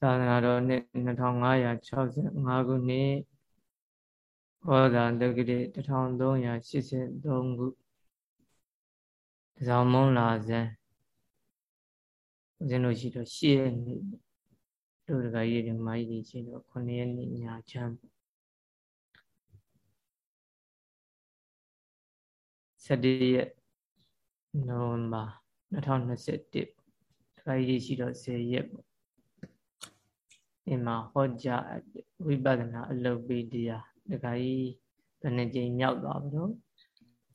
သာသနာတော်နှစ်2565ခုနှစ်ဟောတာတက္ကတိ1383ခုဇောင်းမုံလာဇန်ဦးဇင်းတို့ရှိတော့8ရက်နေ့တို့တကကြီးတွေမိုင်းကြီးရှိတော့9ရက်နေ့ညချမ်း17ရက်နိုဝင်ဘာ2021တကကြီးရှိတော့10ရက်ပေါ့ ဒီမှာဟောကြားဝိပဿနာအလုပ်ပေးတရားတခါကြီးဘယ်နှကြိမ်မြောက်သွားပြီတော့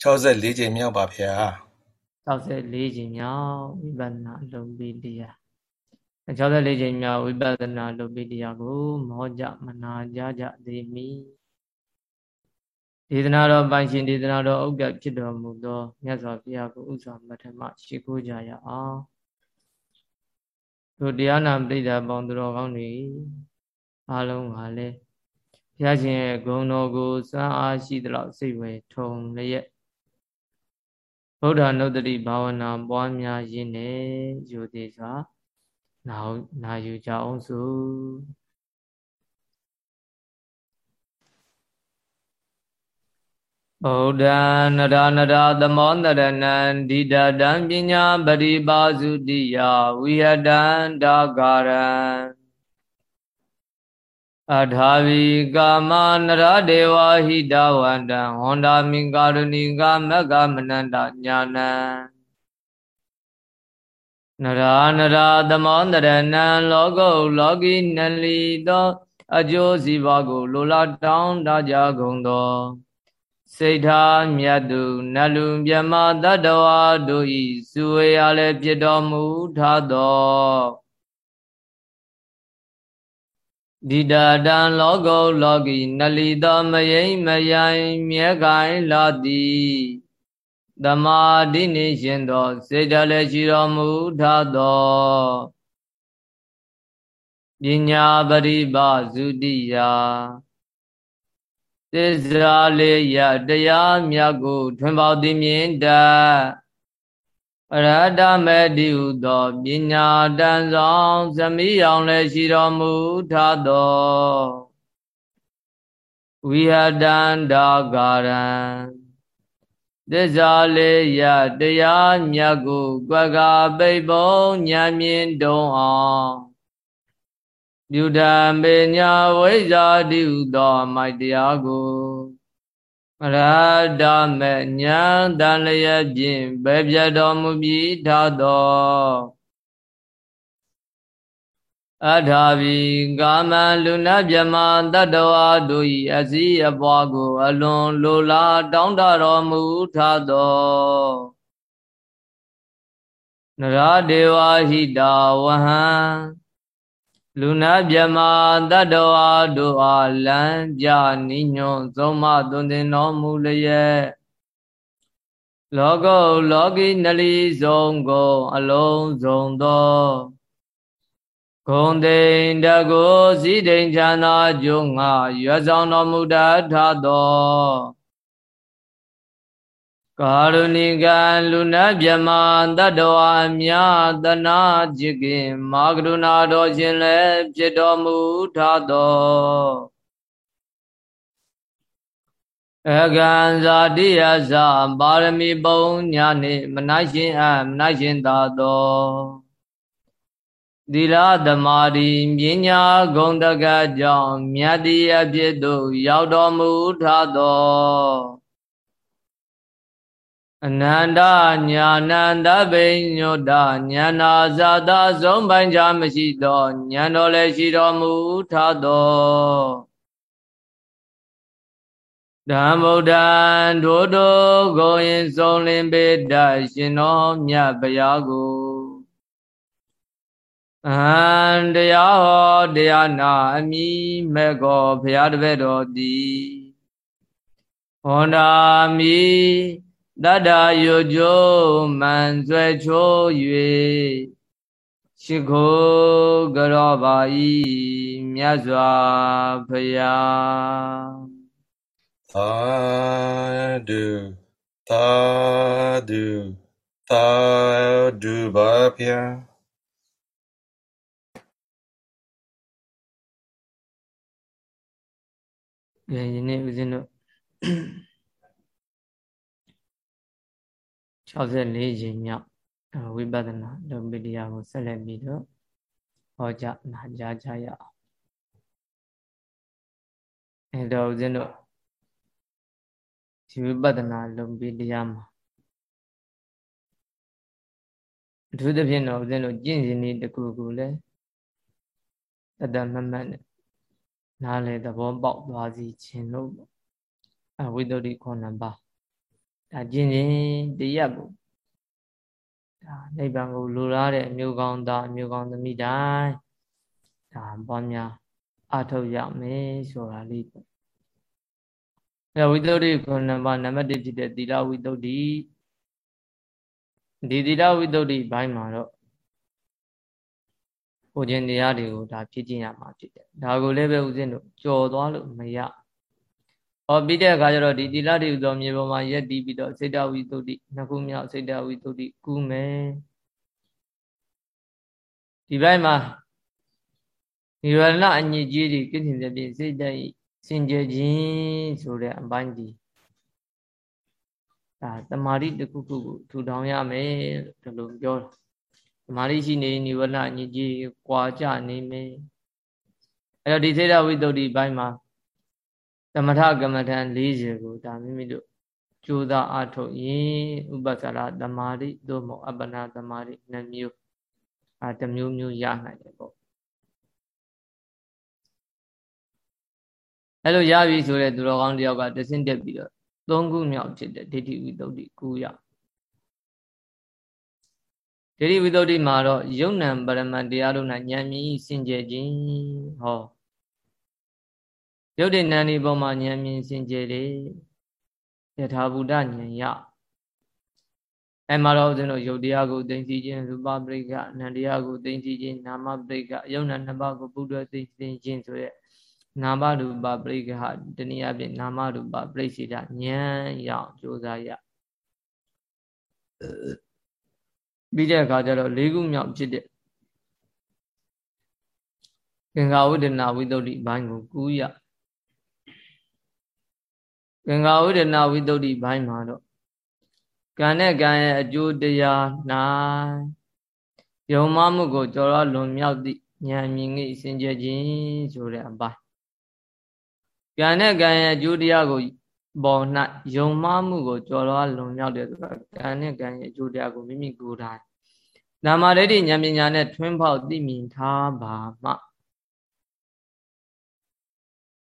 64ကြိမ်မြောက်ပါဗျာ64ကြိမ်မြောက်ဝိပဿနာအလုပ်ပေးတရား64ကြိမ်မြောက်ဝိပဿနာအလုပ်ပေးတရားကိုမောကြမနာကြကြသေးမီဒေသနာတော်ပိုင်ရှင်ဒေသနာတော်ဥက္ကဖြစ်တော်မူသောမြတ်စွာဘုရားကိုဥစ္စာမထမရှိခိုးကြရအောင် တို့တရားနာပရိသတ်ပေါင်းသူတော်ကောင်းတွေအားလုံးပါလေဘုရားရှင်ရဲ့ဂုဏ်တော်ကိုစမ်းအားရှိသလောက်စိတ်ဝေထုံလျက်ဗုဒ္ဓနုတ္တိဘာဝနာပွားများရင်းနဲ့ယူသေးစွာနာနာယူကြအောင်စို့ ဗုဒ္ဓနရနရသမောတရဏံဒိဋ္ဌတံပညာပရိပါစုတိယဝိဟတံဒါဂရံအထာဝီကာမနရဒေဝဟိတဝန္တံဟောန္တာမိကာရုဏိကမက္ကမနန္တညာနံနရာနရာသမောတရဏံလောကုလောကီနလီသော အကျိုးစီးပွားကိုလိုလားတောင်းတကြကုန်သော စိတ်ထားမြတ်သူနလူမြမတတ္တဝါတို့ဤစုဝေရလည်းဖြစ်တော်မူထသောဒီတတံလောကုလောကီနလီသောမယိမ့်မယိုင်မြဲကိုင်လာသည်သမာဓိနေရှင်သောစေတလည်းရှိတော်မူထသောပညာပရိပါစုတိယ သစ္စာလေးရတရားမြတ်ကိုထွင်ပေါသိမြင်တတ်အရဟတမေတိဟုသောပညာတန်ဆောင်သမိအောင်လည်းရှိတော်မူထသောဝိဟတန္တာကာရံသစ္စာလေးရတရားမြတ်ကို ကွက်ကပိတ်ပုံဉာဏ်မြင်တုံအောင် ပြုတံပေညာဝိဇာတိဟုသောမိုက်တရားကိုမရဒမေညာတန်လျက်ဖြင့်ပဲပြတော်မူပြီးထသောအထာဘီကာမလူနာမြမတတ္တဝါတို့၏အစည်းအပွားကို အလွန်လိုလားတောင်းတတော်မူထသောနရဒေဝဟိတာဝဟံ လူနာမြမတတ္တဝါတို့အားလမ်းပြနိညွန်သုံးမသွန်သင်တော်မူလျက်လောကုလောကီနလီဆုံးကိုအလုံးစုံသောဂုံတိန်တကိုစီတိန်ချမ်းသာကျုံငါရွယ်ဆောင်တော်မူတတ်သော ကာရုဏိကလူနာမြမတတ္တဝါမြသနာจิตခင်မာကရုဏာတော်ရှင်လည်းဖြစ်တော်မူထသောအကံဇာတိယဇပါရမီပုံညာနှင့်မနိုင်ရှင်အမနိုင်ရှင်သာသောသီလသမာဓိပညာဂုဏ်တကကြောင့်မြတ်တိအဖြစ်သို့ရောက်တော်မူထသော အနန္တညာနန္တဘိညုတညာနာဇာတာဆုံးပိုင်းခြားမရှိသောဉာဏ်တော်လည်းရှိတော်မူထသောဓမ္မုဒ္ဒံဒုတောကိုရင်ဆုံးလင်းပေတရှင်တော်မြတ်ဗျာကိုအဟံတရားဟောတရားနာအမိမဲ့ကောဘုရားတပည့်တော်သည်ဟောနာမိ တတ္တာယုကျိုးမံဆွဲချိုး၍ရှိခိုးကြောပါဤမြတ်စွာဘုရားသာဓုသာဓုသာဓုပါဗျာယနေ့ဦးဇင်းတို့ 64ချိန်မြောက်ဝိပဿနာလုံပိတရားကိုဆက်လက်ပြီးတော့ဟောကြားနာကြားကြရအောင်အဲတော့ဦးဇင်းတို့ဒီဝိပဿနာလုံပိတရားမှာအထူးသဖြင့်တော့ဦးဇင်းတို့ကျင့်စဉ်ဤတစ်ခုခုလည်းတတမမတ်နဲ့နားလေသဘောပေါက်သွားစီခြင်းလို့ပေါ့အဝိတ္တုခုနှစ်ပါး ဒါကျင့်စဉ်တရားကိုဒါနိဗ္ဗာန်ကိုလိုလားတဲ့အမျိုးကောင်းသားအမျိုးကောင်းသမီးတိုင်းဒါပွားများအထုတ်ရမယ်ဆိုတာလေးပေါ့အဲဝိတ္တုခုနှစ်ပါးနံပါတ်1ဖြစ်တဲ့သီလဝိတ္တုဒီသီလဝိတ္တုဘိုင်းမှာတော့ကိုခြင်းတရားတွေကိုဒါဖြစ်ကျင်ရမှာဖြစ်တယ်ဒါကိုလည်းပဲဦးဇင်းတို့ကြော်သွားလို့မရ ဟောပြီးတဲ့အခါကျတော့ဒီတိလတိဥသောမြေပေါ်မှာရက်တီးပြီးတော့စေတဝိသုဒ္ဓိနှစ်ခုမြောက်စေတဝိသုဒ္ဓိကူးမယ်ဒီဘက်မှာနိဗ္ဗာန်အညစ်အကြေးတွေကိစ္စတဲ့ပြင်စိတ်တည်းစင်ကြယ်ခြင်းဆိုတဲ့အပိုင်းဒီဒါတမာတိတစ်ခုခုကိုထူထောင်ရမယ်လို့ဒီလိုပြောတာမာရိရှိနေနိဝရဏညစ်ကြီးကွာကြနေမယ်အဲ့တော့ဒီသေရဝိတ္တုဒီဘိုင်းမှာ သမထကမ္မထံ40ကိုဒါမိမိတို့ကြိုးစားအထုတ်ရင်ဥပ္ပစာရသမာဓိသို့မဟုတ်အပ္ပနာသမာဓိနှစ်မျိုးအဲတမျိုးမျိုးရနိုင်တယ်ပေါ့အဲ့လိုရပြီဆိုတဲ့သူတော်ကောင်းတယောက်ကတဆင့်တက်ပြီးတော့သုံးခုမြောက်ဖြစ်တဲ့ဒိဋ္ဌိဝိတ္တုဒီကူရဒိဋ္ဌိဝိတ္တုမှာတော့ယုံ nant ပရမတ်တရားတို့၌ဉာဏ်မြင်စင်ကြယ်ခြင်းဟော ယုတ်တဲ့နန္ဒီပေါ်မှာဉာဏ်မြင်စင်ကြယ်တယ်ယထာဘူတဉာဏ်ရအဲမှာတော့ဦးဇင်းတို့ယုတ်တရားကိုသိသိခြင်းရူပပရိက္ခနန္တရားကိုသိသိခြင်းနာမပရိက္ခယုံ nant နှစ်ပါးကိုပုဒ္ဒသိသိခြင်းဆိုရက်နာမရူပပရိက္ခတနည်းအားဖြင့်နာမရူပပရိစ္ဆေဒဉာဏ်ရအောင်ကြိုးစားရပြီးတဲ့အခါကျတော့၄ခုမြောက်ဖြစ်တဲ့သင်္ဃဝိဒနာဝိတ္တုဘိုင်းကိုကူးရ သင်္ဃဝိဒနာဝိတ္တုဘိုင်းမှာတော့ကံနဲ့ကံရဲ့အကျိုးတရား၌ယုံမမှုကိုကြော်ရလွန်မြောက်သည့်ဉာဏ်မြင်၏စင်ကြယ်ခြင်းဆိုတဲ့အပိုင်းကံနဲ့ကံရဲ့အကျိုးတရားကိုပေါ်၌ယုံမှားမှုကိုကြော်လွားလွန်မြောက်တယ်ဆိုတာကံနဲ့ကံရဲ့အကျိုးတရားကိုမိမိကိုယ်တိုင်နာမရတိဉာဏ်ပညာနဲ့ထွန်းပေါက်သိမြင်ထားပါမှ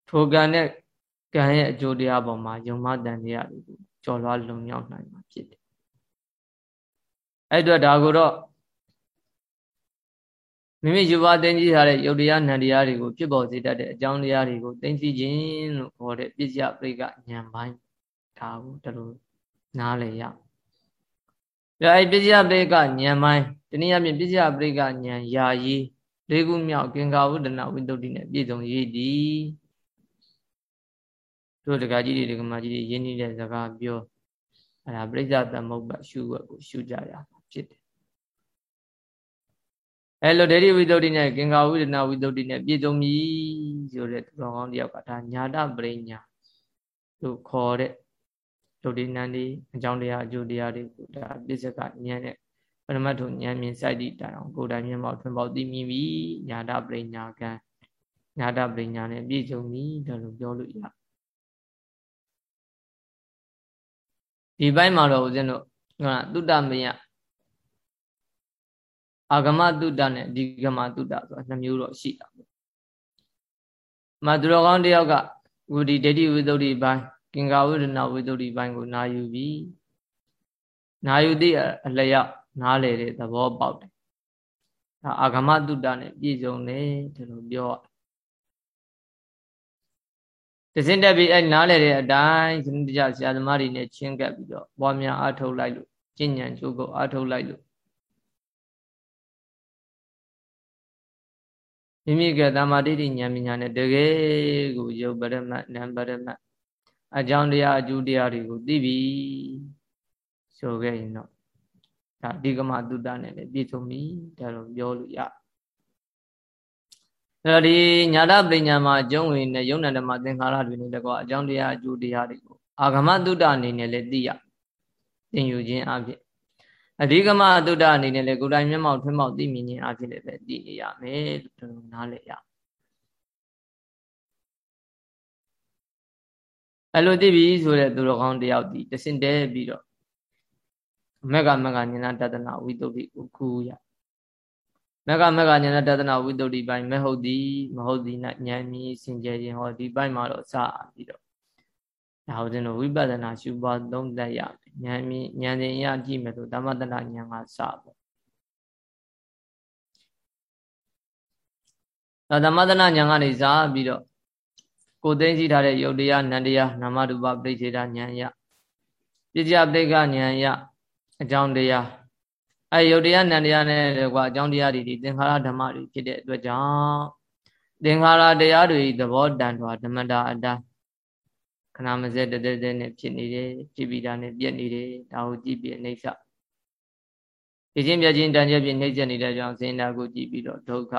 ထိုကံနဲ့ ကံရဲ့အကျိုးတရားပေါ်မှာယုံမှားတန်တရားတွေကိုကြော်လွားလွန်မြောက်နိုင်မှာဖြစ်တယ်အဲ့တော့ဒါကိုတော့မိမိယူပါသိသိထားတဲ့ယုတ်တရားနံတရားတွေကိုဖြစ်ပေါ်စေတတ်တဲ့အကြောင်းတရားတွေကိုသိသိခြင်းလို့ခေါ်တဲ့ပစ္စယပရိကဉာဏ်ပိုင်းဒါကိုတလူနားလည်ရပြအဲ့ပစ္စယပရိကဉာဏ်ပိုင်းတနည်းအားဖြင့်ပစ္စယပရိကဉာဏ်ယာယီလေးခုမြောက်ကင်္ကာဝုဒနာဝိတ္တုနဲ့ပြည့်စုံရည်တည် တို့တက္ကကြီးတွေတက္ကမကြီးတွေရင်းနှီးတဲ့စကားပြောအဲ့ဒါပြိဿသမုပ္ပါရှုွက်ကိုရှုကြရမှာဖြစ်တယ်အဲလိုဒေတိဝိသုဒ္ဓိနဲ့ကင်္ဂါဝိဒနာဝိသုဒ္ဓိနဲ့ပြည့်စုံပြီဆိုတဲ့သူတော်ကောင်းတယောက်ကဒါညာတပရိညာလို့ခေါ်တဲ့ဒုတိနန္ဒီအကြောင်းတရားအကျိုးတရားတွေကိုဒါပြစ္ဆကဉာဏ်နဲ့ပရမတ်ထုဉာဏ်မြင်စိုက်သည့်တိုင်အောင်ကိုယ်တိုင်မျက်မှောက်ထွန်းပေါက်သိမြင်ပြီညာတပရိညာကံညာတပရိညာနဲ့ပြည့်စုံပြီဒါလိုပြောလို့ရ ဒီဘက်မှာတော့ဦးဇင်းတို့ဟိုတုတ္တမယအာဂမတုတ္တနဲ့ဒီဂမတုတ္တဆိုတာနှစ်မျိုးတော့ရှိတာပေါ့။မသူတော်ကောင်းတယောက်ကဝိဒီဒိဋ္ဌိဝိသုဒ္ဓိပိုင်းကင်္ဂဝိဒနာဝိသုဒ္ဓိပိုင်းကိုနာယူပြီးနာယူသည့်အလျောက်နားလေတဲ့သဘောပေါက်တယ်။ဒါအာဂမတုတ္တနဲ့ပြည့်စုံတယ်ဒီလိုပြောရတ စင်တက်ပြီးအဲ့နားလေတဲ့အတိုင်းစနစ်တကျဆရာသမားတွေနဲ့ချင်းကပ်ပြီးတော့ပွားများအားထုတ်လိုက်လို့ကျင့်ဉာဏ်ကျိုးကိုအားထုတ်လိုက်လို့မိမိကတမာတိတိဉာဏ်ပညာနဲ့တကယ်ကိုယုတ်ပရမတ်နံပရမတ်အကြောင်းတရားအကျိုးတရားတွေကိုသိပြီဆိုခဲ့ရင်တော့ဒါအဓိကမတုတ္တနဲ့လည်းပြည့်စုံပြီဒါတော့ပြောလို့ရ အဲ့တော့ဒီညာတပညာမှာအကျုံးဝင်တဲ့ယုံနာဓမ္မသင်္ခါရတွေနဲ့တကွာအကြောင်းတရားအကျိုးတရားတွေကိုအာဂမတုဒ္ဒအနေနဲ့လည်းသိရသင်ယူခြင်းအဖြစ်အဓိကမတုဒ္ဒအနေနဲ့လည်းကိုယ်တိုင်မျက်မှောက်ထွန်းမှောက်သိမြင်ခြင်းအဖြစ်လည်းပဲသိနေရမယ်လို့တို့နားလည်ရအဲ့လိုသိပြီဆိုတဲ့သူတော်ကောင်းတယောက်ဒီတစင်တဲပြီးတော့မက္ကမက္ကဉာဏတတနာဝိတုဒ္ဓိကိုခုရ မက္ကမက္ကဉာဏတတနာဝိတုဒ္ဓိပိုင်းမဟုတ်သည်မဟုတ်သည်၌ဉာဏ်မြည်စင်ကြယ်ခြင်းဟောဒီပိုင်းမှာတော့စပြီးတော့ဒါဟုတ်တယ်လို့ဝိပဿနာရှုပွားသုံးသပ်ရမယ်ဉာဏ်မြည်ဉာဏ်စဉ်ရကြည့်မယ်ဆိုသမတနာဉာဏ်ကစပေါ့ဒါသမတနာဉာဏ်ကနေစပြီးတော့ကိုသိသိထားတဲ့ယုတ်တရားနန္တရားနာမရူပပရိစ္ဆေဒဉာဏ်ရပစ္စယပဋိက္ခဉာဏ်ရအကြောင်းတရား အဲယုတ်တရားနန္တရားနဲ့ကွာအကြောင်းတရားတွေဒီသင်္ခါရဓမ္မတွေဖြစ်တဲ့အတွက်ကြောင့်သင်္ခါရတရားတွေသဘောတန်တော်ဓမ္မတာအတိုင်းခဏမစဲတတဲတဲနဲ့ဖြစ်နေတယ်ဖြစ်ပြီးတာနဲ့ပြက်နေတယ်ဒါကိုကြည့်ပြီးအိဋ္ဌဒီချင်းပြချင်းတန်ကျက်ပြီးနှိမ့်ချက်နေတဲ့ကြောင့်စဉ်းတာကိုကြည့်ပြီးတော့ဒုက္ခ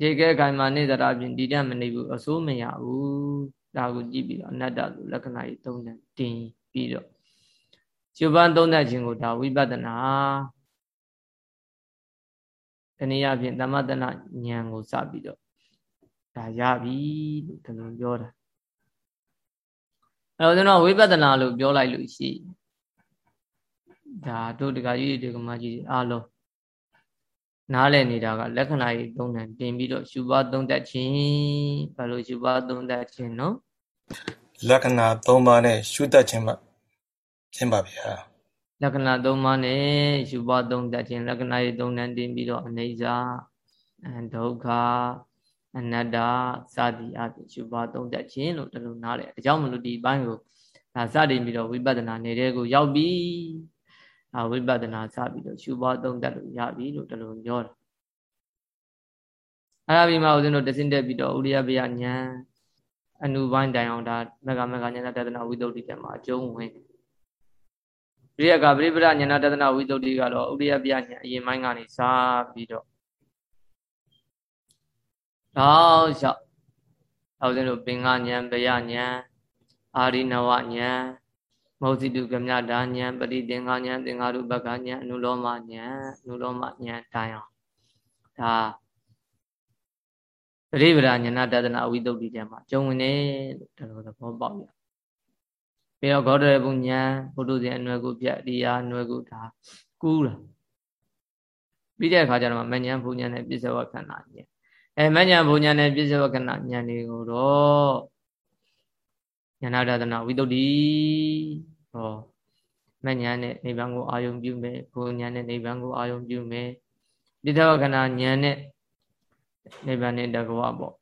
ဒီကဲခိုင်မာနေသတာဖြင့်ဒီတတ်မနေဘူးအစိုးမရဘူးဒါကိုကြည့်ပြီးတော့အနတ္တလို့လက္ခဏာကြီးသုံးတယ်တင်ပြီးတော့ရှုပန်းသုံးတဲ့ခြင်းကိုဒါဝိပဿနာ တနည်းအားဖြင့်သမတနာဉာဏ်ကိုစပြီးတော့ဒါရပြီလို့ဒီလိုပြောတာအဲ့တော့ဝိပဿနာလို့ပြောလိုက်လို့ရှိဒါတို့တကကြီးဒီကမကြီးအားလုံးနားလည်နေတာကလက္ခဏာကြီးသုံးတယ်တင်ပြီးတော့ရှုပါသုံးတတ်ခြင်းဘာလို့ရှုပါသုံးတတ်ခြင်းနော်လက္ခဏာ၃ပါးနဲ့ရှုတတ်ခြင်းပါခြင်းပါဗျာ လက္ခဏာ၃ပါးနဲ့ရှုပါသုံးတတ်ခြင်းလက္ခဏာကြီးသုံးတယ်တင်ပြီးတော့အနေစာဒုက္ခအနတ္တစသည်အပြင်ရှုပါသုံးတတ်ခြင်းလို့တလူနားလေအကြောင်းမလို့ဒီဘိုင်းကိုဒါစတင်ပြီးတော့ဝိပဿနာနေတဲ့ကိုရောက်ပြီဒါဝိပဿနာစပြီးတော့ရှုပါသုံးတတ်လို့ရပြီလို့တလူပြောတာအဲ့ဒါပြီးမှဦးဇင်းတို့တစင်တက်ပြီးတော့ဥရိယပယဉာဏ်အနုပိုင်းတိုင်အောင်ဒါမကမကဉာဏတဒနာဝိသုဒ္ဓိတက်မှာအကျုံးဝင် ပြိယကပရိပဒဉာဏတဒနာဝိသုဒ္ဓိကတော့ဥရိယပယဉာဏ်အရင်ပိုင်းကနေစပြီးတော့တောက်လျှောက်အောက်စင်းတို့ပင်ကဉဏ်ပယဉဏ်အာရိနဝဉဏ်မောဇိတုကမြတာဉဏ်ပရိသင်္ခဉဏ်သင်္ခါရုပကဉဏ်အနုလောမဉဏ်အနုလောမဉဏ်တိုင်အောင်ဒါပရိပဒဉာဏတဒနာဝိတုဒ္ဓိတမှာကျုံဝင်တယ်လို့ဒါလိုသဘောပေါက်ရ ပြီးတော့ဂေါတရဘုဉဏ်ဘုဒ္ဓဇင်အနွယ်ကုပြအရိယာအနွယ်ကုဒါကူးလာပြီးတဲ့အခါကျတော့မဉဏ်ဘုဉဏ်နဲ့ပြစ္ဆေဝခန္ဓာဉဏ်အဲမညာဘုံညာနဲ့ပြစ္ဆေဝကနာဉာဏ်တွေကိုတော့ဉာဏဒသနာဝိတုဒ္ဓိဟောမညာနဲ့နိဗ္ဗာန်ကိုအာယုံပြုမယ်ဘုံညာနဲ့နိဗ္ဗာန်ကိုအာယုံပြုမယ်ပြစ္ဆေဝကနာဉာဏ်နဲ့နိဗ္ဗာန်နဲ့တကွာပေါ့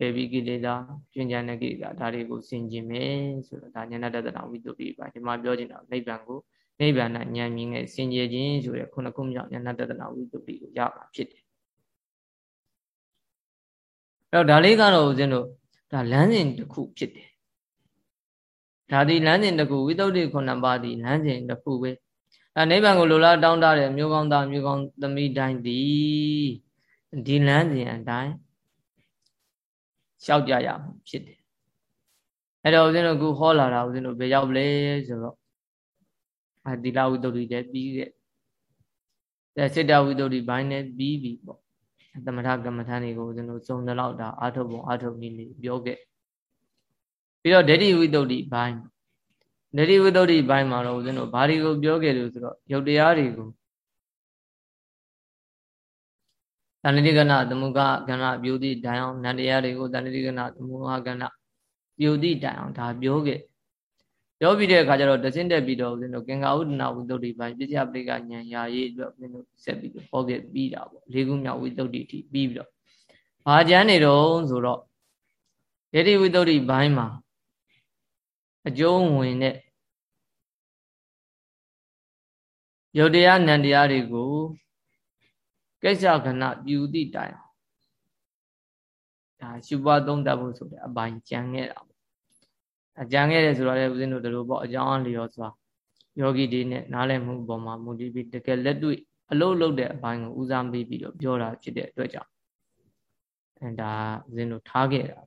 ပေပိကိလေသာကျွဉ္ဉာဏကိလေသာဒါတွေကိုဆင်ကျင်မယ်ဆိုတော့ဒါဉာဏတသနာဝိတုဒ္ဓိပါဒီမှာပြောချင်တာနိဗ္ဗာန်ကိုနိဗ္ဗာန်ဉာဏ်မြင်နဲ့ဆင်ကျင်ခြင်းဆိုတဲ့ခုနှစ်ခုမြောက်ဉာဏတသနာဝိတုဒ္ဓိကိုရမှာဖြစ်တယ်အဲ့တော့ဒါလေးကတော့ဦးဇင်းတို့ဒါလမ်းစဉ်တစ်ခုဖြစ်တယ်ဒါဒီလမ်းစဉ်တစ်ခုဝိသုဒ္ဓိခုနှစ်ပါးဒီလမ်းစဉ်တစ်ခုပဲအဲနိဗ္ဗာန်ကိုလိုလားတောင်းတတဲ့မျိုးကောင်းသားမျိုးကောင်းသမီးတိုင်းဒီဒီလမ်းစဉ်အတိုင်း ရှောက်ကြရမှာဖြစ်တယ်အဲ့တော့ဦးဇင်းတို့ခုဟောလာတာဦးဇင်းတို့ဘယ်ရောက်လဲဆိုတော့အဒီလာဝိသုဒ္ဓိတဲ့ပြီးခဲ့တဲ့စေတဝိသုဒ္ဓိဘိုင်းနဲ့ပြီးပြီပေါ့သမထကမ္မထာတွေကိုဦးဇင်းတို့စုံတဲ့လောက်ဒါအာထုတ်ပုံအာထုတ်နည်းလေးပြောခဲ့ပြီးတော့ဒိဋ္ဌိဝိတ္တုဘိုင်းဒိဋ္ဌိဝိတ္တုဘိုင်းမှာတော့ဦးဇင်းတို့ဘာတွေကိုပြောခဲ့လို့ဆိုတော့ယုတ်တရားတွေကို တဏှတိကနာသမုကကဏပြုတိတိုင်အောင်နန္တရားတွေကိုတဏှတိကနာသမုဟကဏပြုတိတိုင်အောင်ဒါပြောခဲ့ပြောပြီးတဲ့အခါကျတော့တစင်းတက်ပြီးတော့ဦးဇင်းတို့ကင်္ကာဥဒနာဝိတ္တုဒီပိုင်းပြစ္ဆပရိကဉာဏ်ရာရေးအတွက်ဦးဇင်းတို့ဆက်ပြီးတော့ဟောခဲ့ပြီးတာပေါ့လေးခုမြောက်ဝိတ္တုဒီအထိပြီးပြီးတော့ဘာကျမ်းနေတော့ဆိုတော့ဒိဋ္ဌိဝိတ္တုဒီပိုင်းမှာအကျုံးဝင်တဲ့ယုတ်တရားနံတရားတွေကို ကိစ္စခဏပြုသည့်တိုင်ဒါရှုပွားသုံးတတ်ဖို့ဆိုတဲ့အပိုင်းကြံခဲ့တာအကြံခဲ့တယ်ဆိုတော့လည်းဦးဇင်းတို့တို့ပေါ့အကြောင်းအလျော်စွာယောဂီတွေနဲ့နားလည်မှုပေါ်မှာမူတည်ပြီးတကယ်လက်တွေ့အလုပ်လုပ်တဲ့အပိုင်းကိုဦးစားပေးပြီးတော့ပြောတာဖြစ်တဲ့အတွက်ကြောင့်အဲဒါဦးဇင်းတို့ထားခဲ့တာ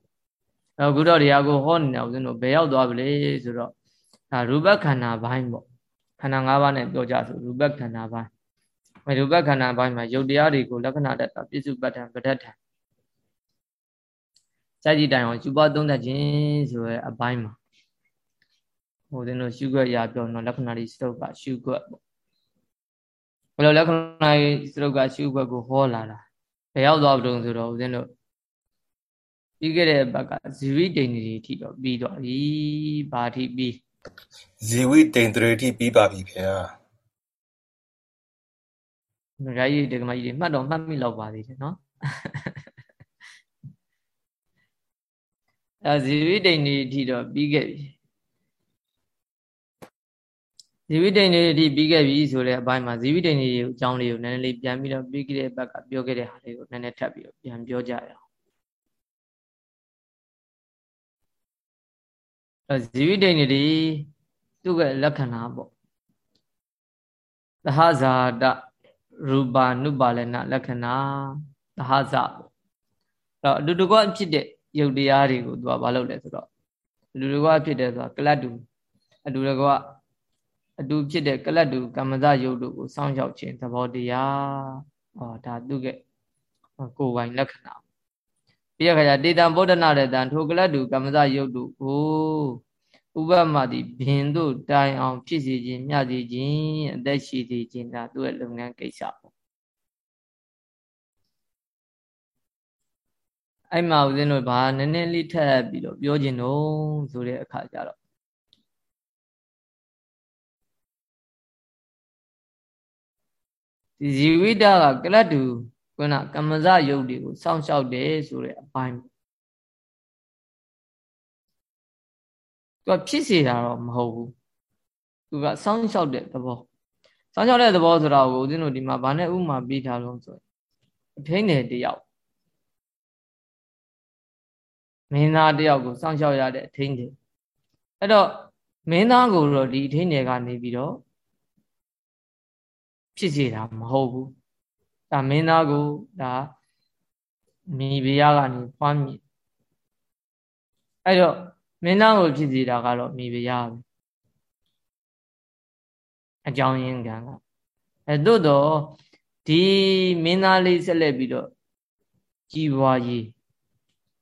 အဲခုတော့တရားကိုဟောနေတာဦးဇင်းတို့ဘယ်ရောက်သွားပြီလဲဆိုတော့ဒါရူပခန္ဓာဘိုင်းပေါ့ခန္ဓာ၅ပါးနဲ့ပြောကြဆိုရူပခန္ဓာဘိုင်း အဲရူပခန္ဓာဘိုင်းမှာယုတ်တရားတွေကိုလက္ခဏာတတ်တာပြစ္စုပ္ပတ္ထံပဋ္ဌထံစိုက်ကြည့်တိုင်အောင်ရှုပွားသုံးသပ်ခြင်းဆိုရဲအပိုင်းမှာဟိုတဲ့တို့ရှုွက်ရပြောတော့လက္ခဏာတွေစတုပ်ကရှုွက်ပေါ့ဘယ်လိုလက္ခဏာတွေစတုပ်ကရှုွက်ကိုဟောလာတာဘယ်ရောက်သွားပြီဆိုတော့ဦးဇင်းတို့ပြီးခဲ့တဲ့ဘက်ကဇီဝိတိန်တွေထိတော့ပြီးတော့ပြီဘာထိပြီးဇီဝိတိန်တွေထိပြီးပါပြီခင်ဗျာ။ ဒါကြီးဒီကမကြီးတွေမှတ်တော့မှတ်မိလောက်ပါသေးတယ်နော်။အဲဇီဝိတိန်တွေထိတော့ပြီးခဲ့ပြီ။ဇီဝိတိန်တွေထိပြီးခဲ့ပြီဆိုတဲ့အပိုင်းမှာဇီဝိတိန်တွေအကြောင်းလေးကိုနည်းနည်းလေးပြန်ပြီးတော့ပြီးခဲ့တဲ့ဘက်ကပြောခဲ့တဲ့ဟာလေးကိုနည်းနည်းထပ်ပြီးတော့ပြန်ပြောကြရအောင်ဇီဝိတိန်တွေသူ့ရဲ့လက္ခဏာပေါ့သဟဇာတ ရူပါနုပါလနလက္ခဏာသဟဇပေါ့အဲ့တော့အတူတကွဖြစ်တဲ့ယုတ်တရားတွေကိုသူကဘာလုပ်လဲဆိုတော့အတူတကွဖြစ်တဲ့ဆိုတာကလတ်တူအတူတကွအတူဖြစ်တဲ့ကလတ်တူကမ္မဇယုတ်တို့ကိုစောင့်ရှောက်ခြင်းသဘောတရားဟောဒါသူကကိုယ်ပိုင်လက္ခဏာပြီးရခါကျတေတံဗုဒ္ဓနာရတံထိုကလတ်တူကမ္မဇယုတ်တို့ကို ဥပမာတိဘင်တို့တိုင်အောင်ဖြစ်စေခြင်းမျှစေခြင်းအသက်ရှိစေခြင်းဒါသူ့ရဲ့လုပ်ငန်းကိစ္စပေါ့အဲ့မှာဦးဇင်းတို့ဘာနည်းနည်းလေးထပ်ပြီးတော့ပြောခြင်းတော့ဆိုတဲ့အခါကျတော့ဒီဇီဝိတကကလတ်တူခုနကမ္မဇယုတ်တွေကိုစောင့်ရှောက်တယ်ဆိုတဲ့အပိုင်း သူကဖြစ်စေတာတော့မဟုတ်ဘူးသူကစောင့်ရှောက်တဲ့သဘောစောင့်ရှောက်တဲ့သဘောဆိုတာကိုဦးဇင်းတို့ဒီမှာဗာနဲ့ဥမာပြီးထားလို့ဆိုအထိန်တယ်တယောက်မင်းသားတယောက်ကိုစောင့်ရှောက်ရတဲ့အထိန်တယ်အဲ့တော့မင်းသားကိုတော့ဒီအထိန်တယ်ကနေပြီးတော့ဖြစ်စေတာမဟုတ်ဘူးဒါမင်းသားကိုဒါမိဖုရားကနေဖွားမြည်အဲ့တော့ မင်းသားကိုဖြစ်စေတာကတော့မိဖုရားပဲအကြောင်းရင်းကံကအဲသို့တော့ဒီမင်းသားလေးဆက်လက်ပြီးတော့ကြီးပွားရေး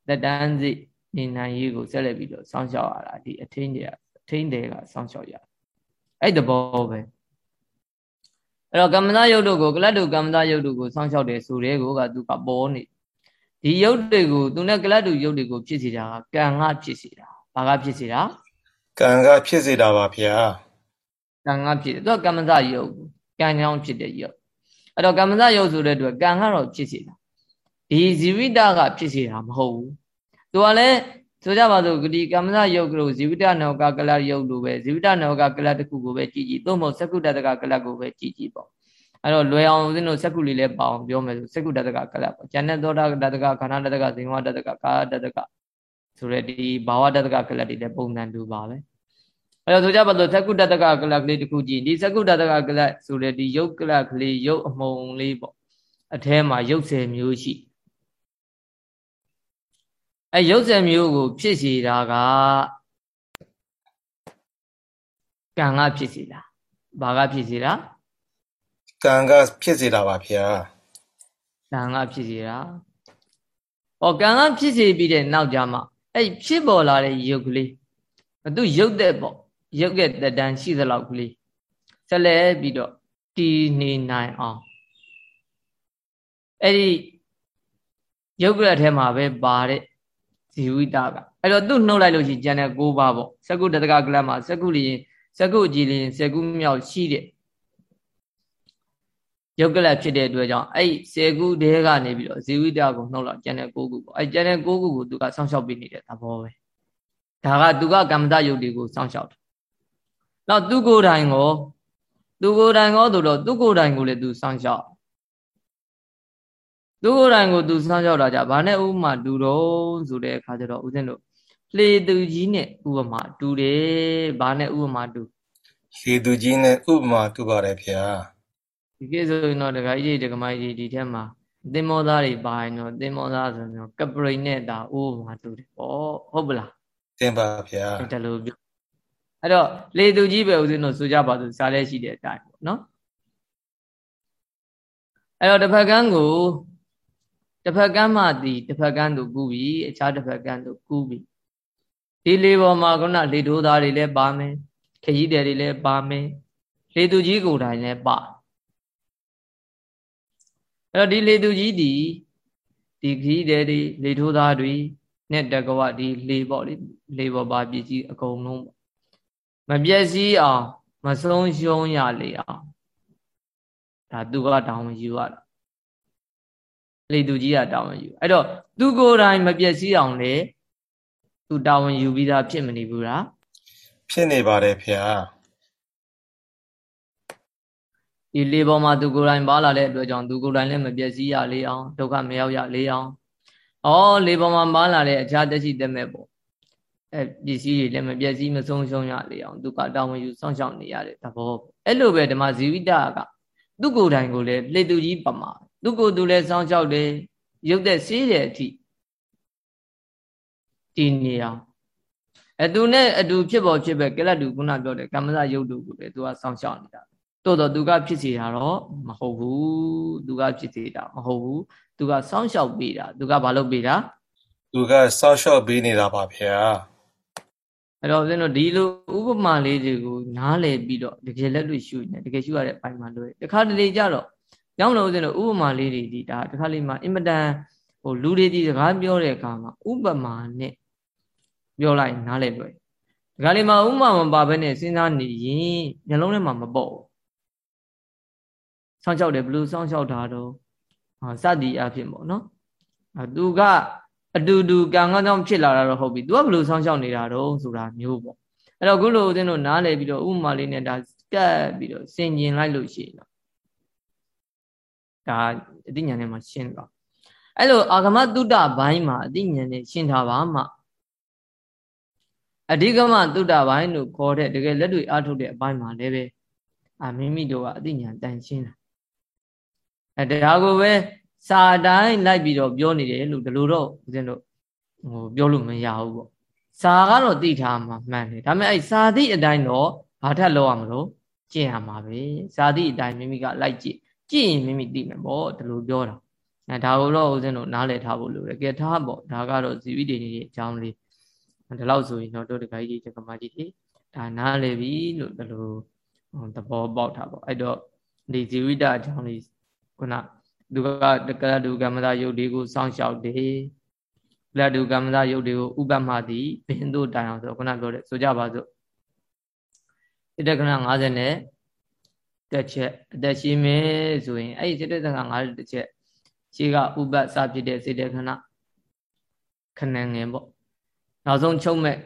တက်တန်းစိနေနိုင်ရေးကိုဆက်လက်ပြီးတော့စောင့်ရှောက်ရတာဒီအထင်းတွေအထင်းတွေကစောင့်ရှောက်ရအဲ့တဘောပဲအဲ့တော့ကမ္မသာယုတ်တို့ကိုကလတ်တုကမ္မသာယုတ်တို့ကိုစောင့်ရှောက်တယ်ဆိုတဲ့ကိုကသူကပေါ်နေဒီယုတ်တွေကိုသူနဲ့ကလတ်တုယုတ်တွေကိုဖြစ်စေတာကကံကဖြစ်စေတာ ဘာကဖြစ်စေတာကံကဖြစ်စေတာပါဗျာကံကဖြစ်တယ်သူကကမ္မဇယုတ်ကံကြောင့်ဖြစ်တဲ့ယုတ်အဲ့တော့ကမ္မဇယုတ်ဆိုတဲ့အတွက်ကံကတော့ဖြစ်စေတာဒီဇီဝိတကဖြစ်စေတာမဟုတ်ဘူးသူကလည်းဆိုကြပါစို့ဒီကမ္မဇယုတ်ကလို့ဇီဝိတနောကကလယုတ်လို့ပဲဇီဝိတနောကကလတစ်ခုကိုပဲကြည်ကြည်သို့မဟုတ်သက္ကုတတကကလကိုပဲကြည်ကြည်ပေါ့အဲ့တော့လွယ်အောင်ဦးဇင်းတို့သက္ကုလေးလည်းပါအောင်ပြောမယ်ဆိုသက္ကုတတကကလပေါ့ဉာဏ်နဲ့သောတာတတကခန္ဓာတတကဇင်ဝတတကကာတတက ဆိုရဲဒီဘာဝတတကကလတ်တွေလည်းပုံစံတူပါပဲအဲ့တော့ဆိုကြပါတော့သက္ကုတတကကလတ်ကလေးတစ်ခုကြည့်ဒီသက္ကုတတကကလတ်ဆိုရဲဒီယုတ်ကလတ်ကလေးယုတ်အမုံလေးပေါ့အထဲမှာယုတ်ဆယ်မျိုးရှိအဲယုတ်ဆယ်မျိုးကို ဖြစ်စီတာကကံကဖြစ်စီတာဘာကဖြစ်စီတာကံကဖြစ်စီတာပါဗျာကံကဖြစ်စီတာဟောကံကဖြစ်စီပြီးတဲ့နောက်ကြမှာ အဲ့ဖြစ်ပေါ်လာတဲ့ယုတ်ကလေးသူယုတ်တဲ့ပေါ့ယုတ်ရဲ့တတန်ရှိသလောက်ကလေးဆက်လက်ပြီးတော့တည်နေနိုင်အောင်အဲ့ဒီယုတ်ကရထဲမှာပဲပါတဲ့ဇီဝိတကအဲ့တော့သူ့နှုတ်လိုက်လို့ရှိရင်ကျန်တဲ့၉ပါးပေါ့စကုတတကကလပ်မှာစကုလျင်စကုကြည်လျင်စကုမြောက်ရှိတဲ့ ယုတ်ကလပ်ဖြစ်တဲ့အတွက်ကြောင့်အဲ့ဆယ်ခုတည်းကနေပြီးတော့ဇီဝိတကိုနှုတ်လောက်ကျန်တဲ့၉ခုပေါ့အဲ့ကျန်တဲ့၉ခုကိုသူကစောင့်ရှောက်ပေးနေတဲ့သဘောပဲဒါကသူကကမ္မတယုတ်တွေကိုစောင့်ရှောက်တယ်နောက်သူကိုယ်တိုင်ကိုသူကိုယ်တိုင်ကိုဆိုတော့သူကိုယ်တိုင်ကိုလည်းသူစောင့်ရှောက်သူကိုယ်တိုင်ကိုသူစောင့်ရှောက်တာကြဘာနဲ့ဥပမာတူတော့ဆိုတဲ့အခါကျတော့ဦးဇင်းတို့လေသူကြီးနဲ့ဥပမာတူတယ်ဘာနဲ့ဥပမာတူလေသူကြီးနဲ့ဥပမာတူပါတယ်ဗျာ ဒီကိစ္စဆိုရင်တော့ဒကာကြီးဒကမကြီးဒီထက်မှာသင်္မောသားတွေပါရင်တော့သင်္မောသားဆိုရင်ကပရိနဲ့ဒါအိုးမှာတူတယ်ပေါ့ဟုတ်ပလားတင်ပါဗျာဒါလိုပြောအဲ့တော့လေသူကြီးပဲဦးဇင်းတို့ဆိုကြပါစို့စားလဲရှိတဲ့အတိုင်းပေါ့နော်အဲ့တော့တစ်ဖက်ကန်းကိုတစ်ဖက်ကန်းမှဒီတစ်ဖက်ကန်းတို့ကူးပြီးအခြားတစ်ဖက်ကန်းတို့ကူးပြီးဒီလေပေါ်မှာခုနလေထိုးသားတွေလည်းပါမယ်ခကြီးတယ်တွေလည်းပါမယ်လေသူကြီးကိုယ်တိုင်လည်းပါ အဲ့တော့ဒီလေသူကြီးဒီဒီခကြီးတယ်တွေလေထိုးသားတွေနဲ့တကဝဒီလေပေါ့လေလေပေါ်ပါပစ္စည်းအကုန်လုံးပေါ့မပြည့်စည်အောင်မဆုံးရှုံးရလေအောင်ဒါသူကတောင်းယူရတာလေသူကြီးကတောင်းယူအဲ့တော့သူကိုယ်တိုင်မပြည့်စည်အောင်လေသူတာဝန်ယူပြီးသားဖြစ်မနေဘူးလားဖြစ်နေပါတယ်ဖေဟာ ဒီလေပေါ်မှာသူကိုယ်တိုင်ပါလာတဲ့အတွက်ကြောင့်သူကိုယ်တိုင်လည်းမပြည့်စည်ရလေအောင်ဒုက္ခမရောက်ရလေအောင်ဩလေပေါ်မှာပါလာတဲ့အခြားတက်ရှိတက်မဲ့ပေါ့အဲပစ္စည်းတွေလည်းမပြည့်စည်မဆုံးရှုံးရလေအောင်သူကတာဝန်ယူစောင့်ရှောက်နေရတဲ့သဘောအဲ့လိုပဲဓမ္မဇီဝိတကသူကိုယ်တိုင်ကိုလည်းလေသူကြီးပမာသူကိုယ်သူလည်းစောင့်ရှောက်တယ်ရုပ်သက်စေးတဲ့အထိတည်နေအောင်အဲသူနဲ့အတူဖြစ်ပေါ်ဖြစ်ပဲကလတ်တူခုနပြောတဲ့ကမ္မဇယုတ်တူကိုလည်းသူကစောင့်ရှောက်နေတာ တိုးတော့သူကဖြစ်စီတာတော့မဟုတ်ဘူးသူကဖြစ်စီတာမဟုတ်ဘူးသူကစောင့်ရှောက်ပေးတာသူကဘာလုပ်ပေးတာသူကစောင့်ရှောက်ပေးနေတာပါဗျာအဲ့တော့ဦးဇင်းတို့ဒီလိုဥပမာလေးတွေကိုနားလည်ပြီးတော့တကယ်လက်တွေ့ရှုနေတကယ်ရှုရတဲ့အပိုင်းမှာလို့တခါတလေကြတော့ကြောင်းလို့ဦးဇင်းတို့ဥပမာလေးတွေဒီဒါတခါလေးမှာအင်မတန်ဟိုလူတွေဒီစကားပြောတဲ့အခါမှာဥပမာနဲ့ပြောလိုက်နားလည်လွယ်ဒီကလေးမှာဥမာမပါဘဲနဲ့စဉ်းစားနေရင်မျက်လုံးထဲမှာမပေါ့ဘူး စောင့်ရှောက်တယ်ဘလို့စောင့်ရှောက်တာတော့စသည်အဖြစ်ပေါ့နော်သူကအတူတူကံကောင်းကြောင့်ဖြစ်လာတာတော့ဟုတ်ပြီသူကဘလို့စောင့်ရှောက်နေတာတော့ဆိုတာမျိုးပေါ့အဲ့တော့ခုလိုဦးဇင်းတို့နားလည်ပြီးတော့ဥမာလေးနဲ့ဒါကတ်ပြီးတော့စင်ကျင်လိုက်လို့ရှိရင်တော့ဒါအသိဉာဏ်နဲ့မှရှင်းသွားအဲ့လိုအာဂမတုဒ္ဒဘိုင်းမှာအသိဉာဏ်နဲ့ရှင်းထားပါမှအဓိကမတုဒ္ဒဘိုင်းလို့ခေါ်တဲ့တကယ်လက်တွေ့အားထုတ်တဲ့အပိုင်းမှာလည်းပဲအာမိမိတို့ကအသိဉာဏ်တန်ရှင်းတာ အဲဒါကိုပဲစာတိုင်းလိုက်ပြီးတော့ပြောနေတယ်လို့ဒီလိုတော့ဦးဇင်းတို့ဟိုပြောလို့မရဘူးပေါ့စာကတော့သိထားမှာမှန်တယ်ဒါပေမဲ့အဲစာသည့်အတိုင်းတော့ဘာထပ်လောက်ရမလို့ကျင့်ရမှာပဲစာသည့်အတိုင်းမိမိကလိုက်ကြည့်ကြည့်ရင်မိမိသိမယ်ပေါ့ဒီလိုပြောတာအဲဒါကိုတော့ဦးဇင်းတို့နားလည်ထားဖို့လိုတယ်ကဲထားပေါ့ဒါကတော့ဇီဝိတ္တေကြီးအကြောင်းလေးဒီလောက်ဆိုရင်တော့တို့တခါကြီးတက္ကမကြီးတွေဒါနားလည်ပြီလို့ဒီလိုသဘောပေါက်တာပေါ့အဲ့တော့ဒီဇီဝိတအကြောင်းလေး ခုနသူကတက္ကရတုကမ္မသာယုတ်တွေကိုစောင့်ရှောက်တယ်လတ်တုကမ္မသာယုတ်တွေကိုဥပမသည်ဘင်းတို့တိုင်အောင်ဆိုခုနပြောတဲ့ဆိုကြပါစို့စိတ္တခဏ50နဲ့တက်ချက်အသက်ရှိမယ်ဆိုရင်အဲ့ဒီစိတ္တခဏ50တက်ချက်ရှိကဥပစဖြစ်တဲ့စိတ္တခဏခဏငယ်ပေါ့နောက်ဆုံးချုပ်မဲ့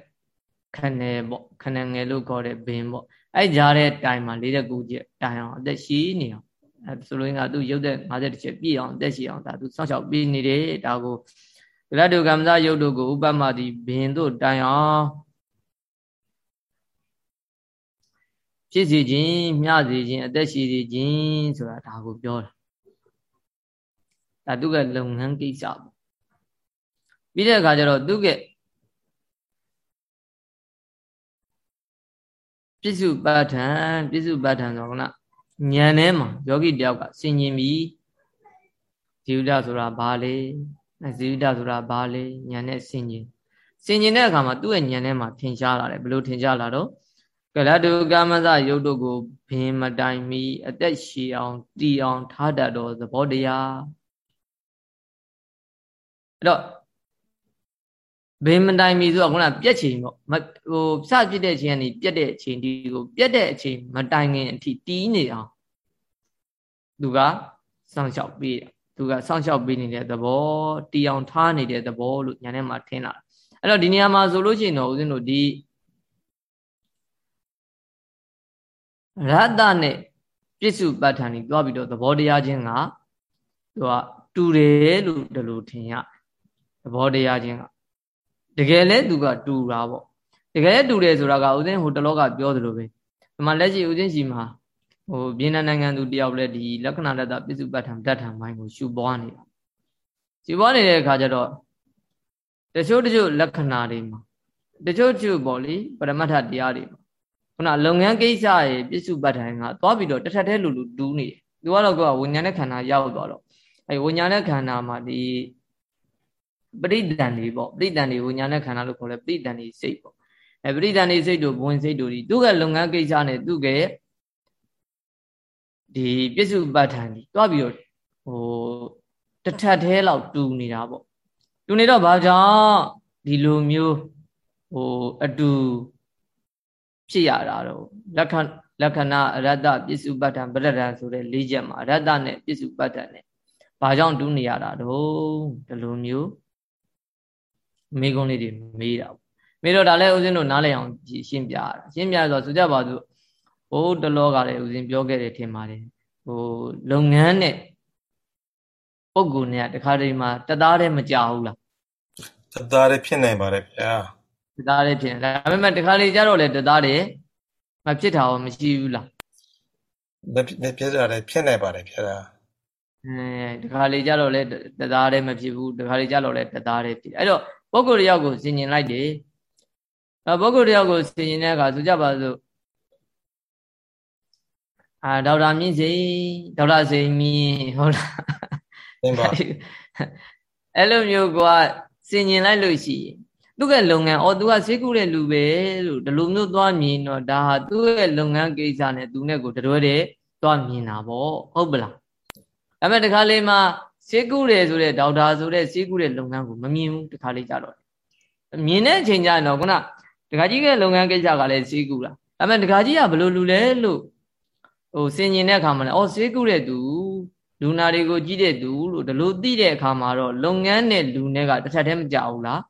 ခဏယ်ပေါ့ခဏငယ်လို့ခေါ်တဲ့ဘင်းပေါ့အဲ့ကြားတဲ့တိုင်မှာ၄ခုချက်တိုင်အောင်အသက်ရှိနေအောင်အဲ ဆိုလိုရင်းကသူရုပ်တဲ့50ချက်ပြည့်အောင်အသက်ရှိအောင်ဒါသူစောင့်ရှောက်ပြီးနေတယ်ဒါကိုရတ္တုကမ္မဇယုတ်တို့ကိုဥပမာတိဘင်တို့တိုင်အောင်ဖြစ်စေခြင်းမျှစေခြင်းအသက်ရှိစေခြင်းဆိုတာဒါကိုပြောတာဒါသူကလုပ်ငန်းကိစ္စပေါ့ပြီးတဲ့အခါကျတော့သူကပြစ္စုပ္ပဋ္ဌံပြစ္စုပ္ပဋ္ဌံဆိုတော့ ဉာဏ်ထဲမှာယောဂီတယောက်ကဆင်ញင်ပြီးဇီဝဒဆိုတာဘာလဲဇီဝဒဆိုတာဘာလဲဉာဏ်နဲ့ဆင်ញင်ဆင်ញင်တဲ့အခါမှာသူ့ရဲ့ဉာဏ်ထဲမှာထင်ရှားလာတယ်ဘယ်လိုထင်ရှားလာတော့ကလတုကာမဇယုတ်တို့ကိုဘင်မတိုင်မီအသက်ရှည်အောင်တည်အောင်ထားတတ်တော်သဘောတရားအဲ့တော့ ဘင်မတိုင်မီဆိုတော့ခုနပြက်ချိန်ပေါ့ဟိုစပြစ်တဲ့အချိန်ကနေပြက်တဲ့အချိန်ဒီကိုပြက်တဲ့အချိန်မတိုင်ခင်အထိတီးနေအောင်သူကစောင့်ရှောက်ပေးတယ်သူကစောင့်ရှောက်ပေးနေတဲ့သဘောတီအောင်ထားနေတဲ့သဘောလို့ညာထဲမှာထင်လာအဲ့တော့ဒီနေရာမှာဆိုလို့ရှိရင်တော့ဦးဇင်းတို့ဒီရတ္တနဲ့ပြစ္စုပ္ပတ္ထန်ကြီးတွားပြီးတော့သဘောတရားချင်းကသူကတူတယ်လို့ဒီလိုထင်ရသဘောတရားချင်းက တကယ်လဲသူကတူတာပေါ့တကယ်လဲတူတယ်ဆိုတာကဦးဇင်းဟိုတလောကပြောသလိုပဲဒီမှာလက်ရှိဦးဇင်းရှိမှာဟိုဗီယက်နမ်နိုင်ငံသူတယောက်လည်းဒီလက္ခဏာတတပစ္စုပ္ပတ္ထံဓာတ်ထံဘိုင်းကိုရှုပွားနေတာစီပွားနေတဲ့အခါကျတော့တချို့တချို့လက္ခဏာတွေမှာတချို့တချို့ပေါ့လေပရမတ္ထတရားတွေမှာခုနလုပ်ငန်းကိစ္စရေပြစ္စုပ္ပတ္ထန်ကသွားပြီးတော့တထက်ထဲလူလူတူးနေတယ်သူကတော့ကဝိညာဉ်နဲ့ခန္ဓာရောက်သွားတော့အဲဝိညာဉ်နဲ့ခန္ဓာမှာဒီ ပရိဒဏ်တွေပေါ့ပရိဒဏ်တွေဝိညာဉ်နဲ့ခန္ဓာလို့ခေါ်လဲပရိဒဏ်တွေစိတ်ပေါ့အဲပရိဒဏ်တွေစိတ်တို့ဘဝင်စိတ်တို့ဒီသူ့ရဲ့လုပ်ငန်းကိစ္စနဲ့သူ့ရဲ့ဒီပြစ္စုပ္ပတ္ထန်ကြီးတွားပြီးတော့ဟိုတထက်သေးလောက်တူနေတာပေါ့တူနေတော့ဘာကြောင့်ဒီလိုမျိုးဟိုအတူဖြစ်ရတာတော့လက္ခလက္ခဏာအရတ္တပစ္စုပ္ပတ္ထံပရဒံဆိုတဲ့လေးချက်မှာအရတ္တနဲ့ပစ္စုပ္ပတ္ထံနဲ့ဘာကြောင့်တူနေရတာတော့ဒီလိုမျိုး မိကုံးလေးတွေမေးတာပေါ့မေးတော့ဒါလည်းဦးဇင်းတို့နားလည်အောင်ရှင်းပြရတာရှင်းပြဆိုဆိုကြပါစို့ဟိုတလောကလည်းဦးဇင်းပြောခဲ့တယ်ထင်ပါတယ်ဟိုလုပ်ငန်းနဲ့ပုံကူနဲ့တခါတည်းမှာတသားတည်းမကြဘူးလားတသားတည်းဖြစ်နိုင်ပါတယ်ဗျာတသားတည်းဖြစ်ဒါပေမဲ့တခါလေကြတော့လေတသားတည်းမဖြစ်တာရောမရှိဘူးလားမဖြစ်တာလည်းဖြစ်နိုင်ပါတယ်ဗျာအဲတခါလေကြတော့လေတသားတည်းမဖြစ်ဘူးတခါလေကြတော့လေတသားတည်းဖြစ်အဲ့တော့ ပုဂ္ဂိုလ်တယောက်ကိုဆင်ញင်လိုက်တယ်အဲပုဂ္ဂိုလ်တယောက်ကိုဆင်ញင်တဲ့အခါဆိုကြပါစို့အာဒေါက်တာမြင့်စိန်ဒေါက်တာစိန်မြင့်ဟုတ်လားတင်ပါအဲ့လိုမျိုးကစင်ញင်လိုက်လို့ရှိရင်သူ့ရဲ့လုပ်ငန်းအော်သူကဈေးကူတဲ့လူပဲလို့ဒီလိုမျိုးသွားမြင်တော့ဒါဟာသူ့ရဲ့လုပ်ငန်းကိစ္စနဲ့သူနဲ့ကိုတရွဲတဲ့သွားမြင်တာပေါ့ဟုတ်ပလားဒါပေမဲ့တခါလေးမှာ ဈေးကူတယ်ဆိုတဲ့ဒေါက်တာဆိုတဲ့ဈေးကူတဲ့လုပ်ငန်းကိုမမြင်ဘူးတခါလေးကြတော့မြင်တဲ့အချိန်ကျတော့ခုနဒကာကြီးရဲ့လုပ်ငန်းကိစ္စကလည်းဈေးကူတာဒါပေမဲ့ဒကာကြီးကဘယ်လိုလူလဲလို့ဟိုစင်ញင်တဲ့အခါမှာလည်းအော်ဈေးကူတဲ့သူလူနာတွေကိုကြည့်တဲ့သူလို့ဒီလိုသိတဲ့အခါမှာတော့လုပ်ငန်းနဲ့လူနဲ့ကတစ်ထပ်တည်းမကြဘူးလား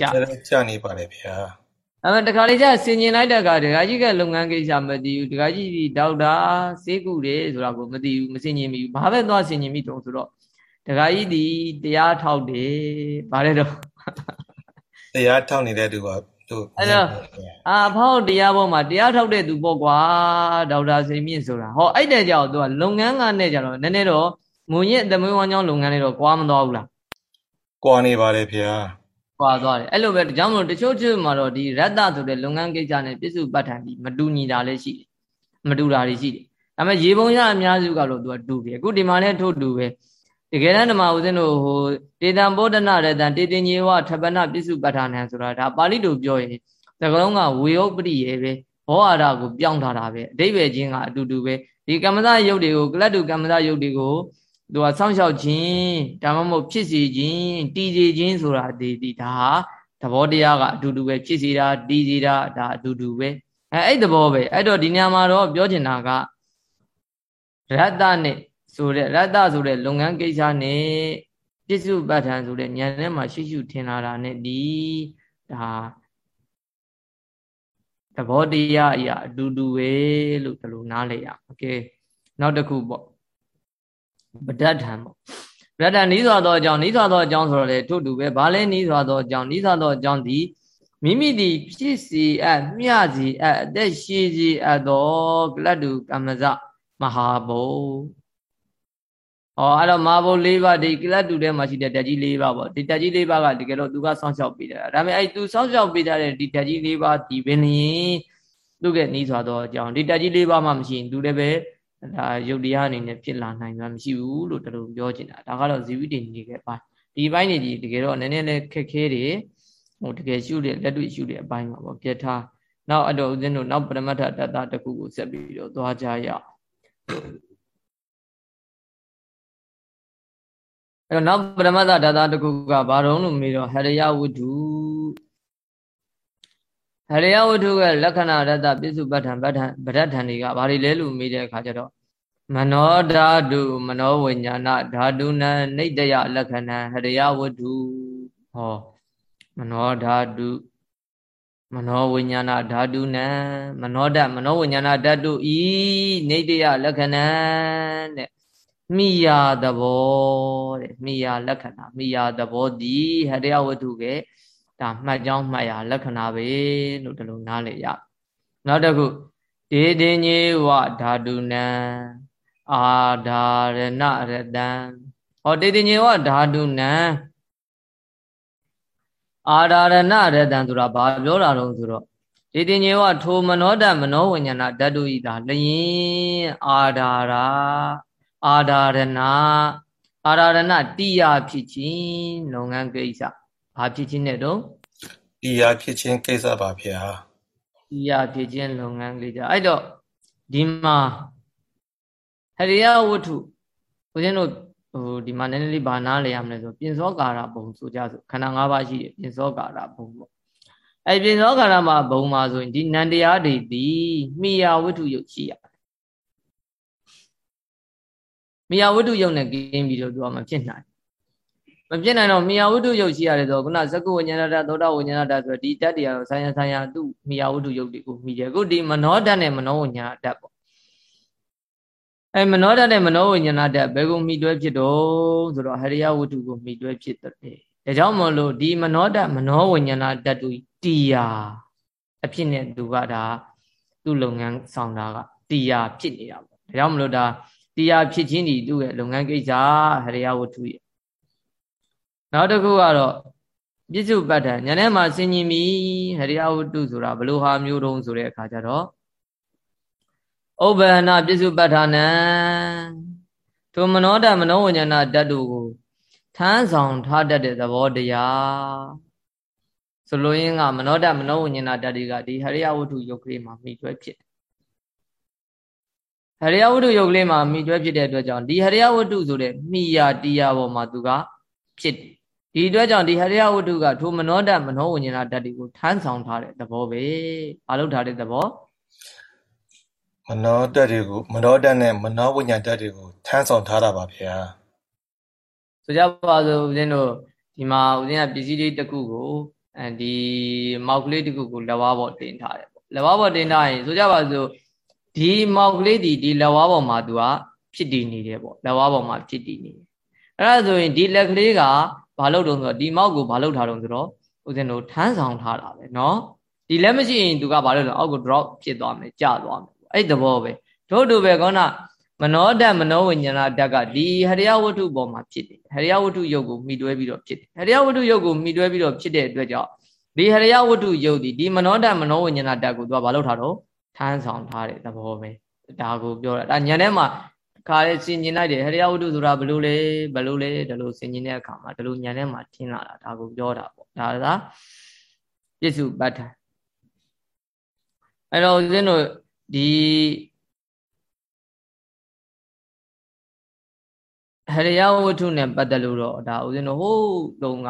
ကြကြနေပါလေဗျာ အဲ့မဲ့တခါလေးကျဆင်ញင်လိုက်တဲ့အခါဒကာကြီးကလုပ်ငန်းကိစ္စမသိဘူးဒကာကြီးဒီဒေါက်တာစေးကူတယ်ဆိုတာကိုမသိဘူးမဆင်ញင်မိဘူးဘာပဲသွားဆင်ញင်မိတုံးဆိုတော့ဒကာကြီးဒီတရားထောက်တယ်ဗါတဲ့တော့တရားထောက်နေတဲ့သူကသူအဲ့တော့အာဖောက်တရားပေါ်မှာတရားထောက်တဲ့သူပေါ့ကွာဒေါက်တာစိန်မြင့်ဆိုတာဟောအဲ့တဲ့ကြောင့်သူကလုပ်ငန်းကနဲ့ကြတော့နည်းနည်းတော့မုံညက်သမွေးဝမ်းကြောင်းလုပ်ငန်းလေးတော့ကွာမသွားဘူးလားကွာနေပါလေဖေဟာ ကွာသွားတယ်အဲ့လိုပဲဒါကြောင့်မလို့တချို့ချို့မှာတော့ဒီရတ္တဆိုတဲ့လုပ်ငန်းကိစ္စနဲ့ပြစ္စုပ္ပတ္ထန်ဒီမတူညီတာလည်းရှိတယ်မတူတာတွေရှိတယ်ဒါပေမဲ့ရေပုံရအများစုကတော့သူကတူတယ်အခုဒီမှာလည်းထို့တူပဲတကယ်တမ်းဓမ္မဦးဇင်းတို့ဟိုတေတံဘောဓနာရတံတေတင်ညေဝထပနပစ္စုပ္ပထာနံဆိုတာဒါပါဠိလိုပြောရင်သကလုံးကဝေဟုတ်ပရိယေပဲဘောအာရကိုပြောင်းထားတာပဲအတိဘယ်ချင်းကအတူတူပဲဒီကမ္မသယုတ်တွေကိုကလတ်တုကမ္မသယုတ်တွေကို သူကစောင့်ရှောက်ခြင်းဒါမှမဟုတ်ဖြစ်စီခြင်းတည်စီခြင်းဆိုတာဒီဒီဒါဟာသဘောတရားကအတူတူပဲဖြစ်စီတာတည်စီတာဒါအတူတူပဲအဲအဲ့သဘောပဲအဲ့တော့ဒီညမှာတော့ပြောချင်တာကရတ္တနဲ့ဆိုတဲ့ရတ္တဆိုတဲ့လုပ်ငန်းကိစ္စနဲ့ပြစ္စုပ္ပတ္ထံဆိုတဲ့ဉာဏ်ထဲမှာရှိရှိထင်လာတာနဲ့ဒီဒါသဘောတရားအရာအတူတူပဲလို့ဒီလိုနားလည်ရโอเคနောက်တစ်ခုပေါ့ ပဋ္ဌထံပေါ့ပဋ္ဌနီးစွာသောအကြောင်းနီးစွာသောအကြောင်းဆိုတော့လေထို့တူပဲဘာလဲနီးစွာသောအကြောင်းနီးစွာသောအကြောင်းဒီမိမိသည်ဖြစ်စီအပ်မျှစီအပ်အသက်ရှိစီအပ်သောကလတ္တုကမ္မဇမဟာဘုဩအဲ့တော့မာဘုတ်၄ပါးဒီကိလတုထဲမှာရှိတဲ့ဓာတ်ကြီး၄ပါးပေါ့ဒီဓာတ်ကြီး၄ပါးကတကယ်တော့သူကစောင့်ရှောက်ပေးတာဒါပေမဲ့အဲ့သူစောင့်ရှောက်ပေးတဲ့ဒီဓာတ်ကြီး၄ပါးဒီပင်လျင်သူကနီးစွာတော့အကြောင်းဒီဓာတ်ကြီး၄ပါးမှမရှိရင်သူလည်းပဲ ဒါယုတ်တရားအနေနဲ့ဖြစ်လာနိုင်မှာမရှိဘူးလို့တလူပြောချင်တာဒါကတော့ဇီဝိတ္တိနေခဲ့ပါဒီဘိုင်းနေကြီးတကယ်တော့နည်းနည်းလေးခက်ခဲတွေဟိုတကယ်ရှုတဲ့လက်တွေ့ရှုတဲ့အပိုင်းမှာပေါ့ပြထားနောက်အတော်ဦးဇင်းတို့နောက်ပရမတ္ထတတ္တတစ်ခုကိုဆက်ပြီးတော့သွားကြရအောင်အဲ့တော့နောက်ပရမတ္တဓာတာတခုကဘာတော့လို့မေးတော့ဟရိယဝတ္ထု ဟရိယဝတ္ထုကလက္ခဏာရတ္တပိစုပဋ္ဌံပဋ္ဌံပဋ္ဌံတွေကဘာတွေလဲလို့မေးတဲ့အခါကျတော့မနောဓာတုမနောဝိညာဏဓာတုနံနေတယလက္ခဏံဟရိယဝတ္ထုဟောမနောဓာတုမနောဝိညာဏဓာတုနံမနောဓာမနောဝိညာဏဓာတုဤနေတယလက္ခဏံတဲ့မိယာသဘောတဲ့မိယာလက္ခဏာမိယာသဘောဒီဟရိယဝတ္ထုက ဒါမှတ်ကြောင်းမှတ်ရလက္ခဏာပဲလို့ဒီလိုနားလည်ရနောက်တစ်ခုဒေဒေညေဝဓာတုနံအာဓာရဏရတံဟောတေတင်ညေဝဓာတုနံအာဒါရဏရတံဆိုတာဘာပြောတာတော့ဆိုတော့တေတင်ညေဝထိုမနောတမနောဝိညာဏဓာတုဤသာလျင်အာဒါရာအာဒါရဏအာဒါရဏတိယဖြစ်ခြင်းလုပ်ငန်းကိစ္စ ဘာဖြစ်ခြင်းနဲ့တော့တိယဖြစ်ခြင်းကိစ္စပါဗျာတိယဖြစ်ခြင်းလုပ်ငန်းကိစ္စအဲ့တော့ဒီမှာဟရိယဝတ္ထုဦးဇင်းတို့ဟိုဒီမှာနည်းနည်းလေးဘာနာလဲရမလဲဆိုပြင်စောကာရဘုံဆိုကြဆိုခန္ဓာ၅ပါးရှိတယ်ပြင်စောကာရဘုံပေါ့အဲ့ပြင်စောကာရမှာဘုံမှာဆိုရင်ဒီနန္တရားတွေဒီမိယာဝတ္ထုယုတ်ရှိရတယ်မိယာဝတ္ထုယုတ်နဲ့ကင်းပြီးတော့သူကမဖြစ်နိုင် မဖြစ်နိုင်တော့မိယာဝတ္ထုယုတ်ရှိရတယ်ဆိုခုနဇကုဝိညာဏတသောတာဝိညာဏတဆိုဒီတတ်တရားကိုဆိုင်ရဆိုင်ရသူ့မိယာဝတ္ထုယုတ်တွေကိုမိတယ်အခုဒီမနောတတ်နဲ့မနောဝိညာဏတတ်ပေါ့အဲမနောဓာတ်နဲ့မနောဝိညာဏဓာတ်ဘယ်ကိုမိတွဲဖြစ်တော့ဆိုတော့ဟရိယဝတ္ထုကိုမိတွဲဖြစ်တယ်ဒါကြောင့်မလို့ဒီမနောဓာတ်မနောဝိညာဏဓာတ်တူတီယာအဖြစ်နဲ့သူကဒါသူ့လုပ်ငန်းဆောင်တာကတီယာဖြစ်နေတာပေါ့ဒါကြောင့်မလို့ဒါတီယာဖြစ်ခြင်းဒီသူ့ရဲ့လုပ်ငန်းကိစ္စဟရိယဝတ္ထုရဲ့ နောက်တစ်ခုကတော့ပြစ္စုပ္ပတ္ထညာထဲမှာဆင်ញင်ပြီဟရိယဝတ္ထုဆိုတာဘလို့ဟာမျိုးတုံးဆိုတဲ့အခါကျတော့ဥပ္ပန္နပစ္စုပ္ပထာနံထိုမနောတမနောဝဉ္ဇနာဓာတ်တို့ကိုထမ်းဆောင်ထားတတ်တဲ့သဘောတရားဆိုလိုရင်းကမနောတမနောဝဉ္ဇနာဓာတ်တွေကဒီဟရိယဝတ္ထုယုတ်ကလေးမှာမိကျွဲဖြစ်ဟရိယဝတ္ထုယုတ်ကလေးမှာမိကျွဲဖြစ်တဲ့အတွက်ကြောင့်ဒီဟရိယဝတ္ထုဆိုတဲ့မိယာတရားပေါ်မှာသူကဖြစ်တယ် ဒီအတွက်ကြောင့်ဒီဟရိယဝတ္ထုကထိုမနောတမနောဝဉ္ဇနာဓာတ်တွေကိုထမ်းဆောင်ထားတဲ့သဘောပဲအလုပ်ထားတဲ့သဘောမနောဓာတ်တွေကိုမနောဓာတ်နဲ့မနောဝိညာဉ်ဓာတ်တွေကိုထမ်းဆောင်ထားတာပါဗျာဆိုကြပါစို့ဦးဇင်းတို့ဒီမှာဦးဇင်းကပစ္စည်းလေးတစ်ခုကိုအဲဒီမောက်ကလေးတစ်ခုကိုလက်ဝါးပေါ်တင်ထားတယ်ပေါ့လက်ဝါးပေါ်တင်ထားရင်ဆိုကြပါစို့ဒီမောက်ကလေးဒီဒီလက်ဝါးပေါ်မှာသူကဖြစ်တည်နေတယ်ပေါ့လက်ဝါးပေါ်မှာဖြစ်တည်နေတယ်အဲ့ဒါဆိုရင်ဒီလက်ကလေးက ဘာလုပ်တော့ဆိုတော့ဒီမောက်ကိုဘာလုပ်ထားတော့ဆိုတော့ဦးဇင်းတို့ထမ်းဆောင်ထားတာပဲเนาะဒီလက်မရှိရင်သူကဘာလုပ်လဲအောက်ကို drop ဖြစ်သွားမယ်ကျသွားမယ်အဲ့သဘောပဲတို့တို့ပဲကောနာမနောဓာတ်မနောဝိညာဏဓာတ်ကဒီဟရိယဝတ္ထုပေါ်မှာဖြစ်တယ်ဟရိယဝတ္ထုယုတ်ကိုမိတွဲပြီးတော့ဖြစ်တယ်ဟရိယဝတ္ထုယုတ်ကိုမိတွဲပြီးတော့ဖြစ်တဲ့အတွက်ကြောင့်ဒီဟရိယဝတ္ထုယုတ်ဒီဒီမနောဓာတ်မနောဝိညာဏဓာတ်ကိုသူကဘာလုပ်ထားတော့ထမ်းဆောင်ထားတဲ့သဘောပဲဒါကိုပြောတာဒါညနေမှာ ခါလေးစင်ကျင်လိုက်တယ်ဟရိယဝတ္ထုဆိုတာဘလို့လဲဘလို့လဲဒါလို့စင်ကျင်တဲ့အခါမှာဒါလို့ညနေမှာထင်းလာတာဒါကိုပြောတာပေါ့ဒါကပြစ္စုပ္ပတ္ထအဲ့တော့ဦးဇင်းတို့ဒီဟရိယဝတ္ထုနဲ့ပတ်သက်လို့တော့ဒါဦးဇင်းတို့ဟိုးတုံးက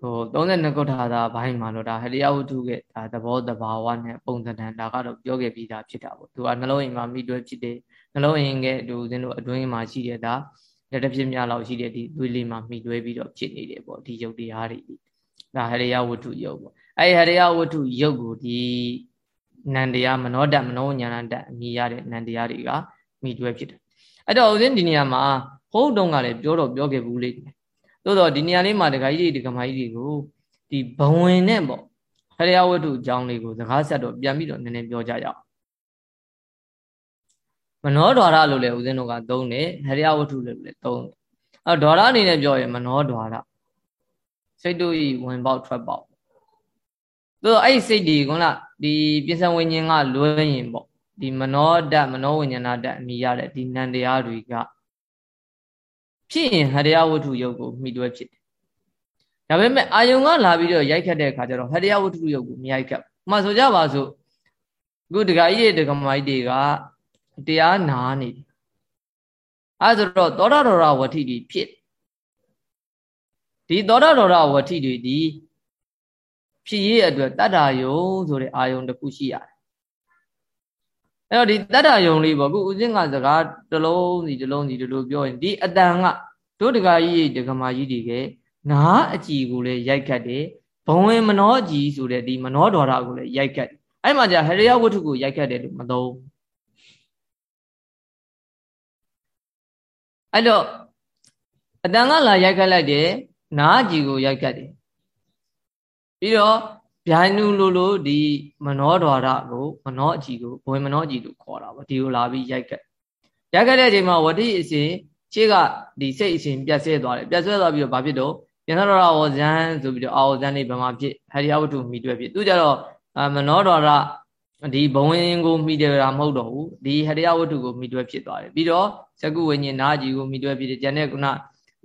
ဟို32ခုထာသာဘိုင်းမှာတော့ဒါဟရိယဝတ္ထုရဲ့ဒါသဘောတဘာဝနဲ့ပုံသဏ္ဍာန်ဒါကတော့ပြောခဲ့ပြီးသားဖြစ်တာပေါ့သူကနှလုံးအိမ်မှာမိတွဲဖြစ်တယ် နှလုံးအိမ်ကဒီဦးဇင်းတို့အတွင်းမှာရှိတဲ့ဒါလက်တစ်ဖြစ်များလောက်ရှိတဲ့ဒီသွေးလေးမှာမိတွဲပြီးတော့ဖြစ်နေတယ်ပေါ့ဒီယုတ်တရားတွေဒါဟရိယဝတ္ထုယုတ်ပေါ့အဲ့ဟရိယဝတ္ထုယုတ်ကိုဒီနန္တရားမနောတမနောညာဏတအမိရတဲ့နန္တရားတွေကမိတွဲဖြစ်တယ်အဲ့တော့ဦးဇင်းဒီနေရာမှာဟိုးတုံးကလည်းပြောတော့ပြောခဲ့ဘူးလေသို့တော့ဒီနေရာလေးမှာဒကာကြီးတွေဒကာမကြီးတွေကိုဒီဘဝင်နဲ့ပေါ့ဟရိယဝတ္ထုအကြောင်းလေးကိုစကားဆက်တော့ပြန်ပြီးတော့နည်းနည်းပြောကြရအောင် မနောဒွါရလို့လည်းဦးဇင်းတို့ကသုံးတယ်ဟရိယဝတ္ထုလို့လည်းသုံးတယ်အဲဒွါရအနေနဲ့ပြောရင်မနောဒွါရစိတ်တို့ဤဝင်ပေါက်ထွက်ပေါက်သို့တော့အဲ့စိတ်ဒီကုလားဒီပြစ္ဆဝိညာဉ်ကလွဲရင်ပေါ့ဒီမနောဓာတ်မနောဝိညာဏဓာတ်အမိရတဲ့ဒီနံတရားတွေကဖြစ်ရင်ဟတရားဝတ္ထုယုတ်ကိုမိတွဲဖြစ်တယ်။ဒါပေမဲ့အာယုံကလာပြီးတော့ရိုက်ခတ်တဲ့အခါကျတော့ဟတရားဝတ္ထုယုတ်ကိုမရိုက်ခတ်။ဥပမာဆိုကြပါစို့အခုဒကာကြီးတွေဒကာမကြီးတွေက တရားနာနေတယ်။အဲဆိုတော့သောတာတော်ရဝဋ္ထိတွေဖြစ်ဒီသောတာတော်ရဝဋ္ထိတွေဒီဖြစ်ရေးအတွက်တတ္တာယုံဆိုတဲ့အာယုံတစ်ခုရှိရတယ်အဲ့တော့ဒီတတ္တယုံလေးပေါ့ခုဦးစင်းကစကားတစ်လုံးစီတစ်လုံးစီဒီလိုပြောရင်ဒီအတန်ကတို့တကာကြီးဒကမာကြီးတွေကနားအကြည်ကိုလည်းရိုက်ခတ်တယ်ဘဝင်မနောကြည်ဆိုတဲ့ဒီမနောဒေါရကိုလည်းရိုက်ခတ်တယ်အဲ့မှာじゃဟရိယဝတ္ထုကိုရိုက်ခတ်တယ်လို့မသုံး အဲ့တော့အတန်ကလာရိုက်ခတ်လိုက်တယ်နားအကြည်ကိုရိုက်ခတ်တယ်ပြီးတော့ဗျိုင်းနုလိုလိုဒီမနောဒွါရကိုမနောအကြည့်ကိုဘဝင်မနောအကြည့်လို့ခေါ်တာပေါ့ဒီကိုလာပြီးရိုက်ကက်ရိုက်ကက်တဲ့အချိန်မှာဝတိအစဉ်ရှေ့ကဒီစိတ်အရှင်ပြတ်ဆဲသွားတယ်ပြတ်ဆဲသွားပြီးတော့ဘာဖြစ်တော့ပြန်တော်ရဝဇန်ဆိုပြီးတော့အာဝဇန်နေဘယ်မှာဖြစ်ဟရိယဝတ္ထုမိတွဲဖြစ်သူကြတော့မနောတော်ရဒီဘဝင်ကိုမိတယ်တာမဟုတ်တော့ဘူးဒီဟရိယဝတ္ထုကိုမိတွဲဖြစ်သွားတယ်ပြီးတော့ ဇကုဝိညာဉ်နာကြီးကိုမိတွဲဖြစ်တယ်ကျန်တဲ့ကုဏ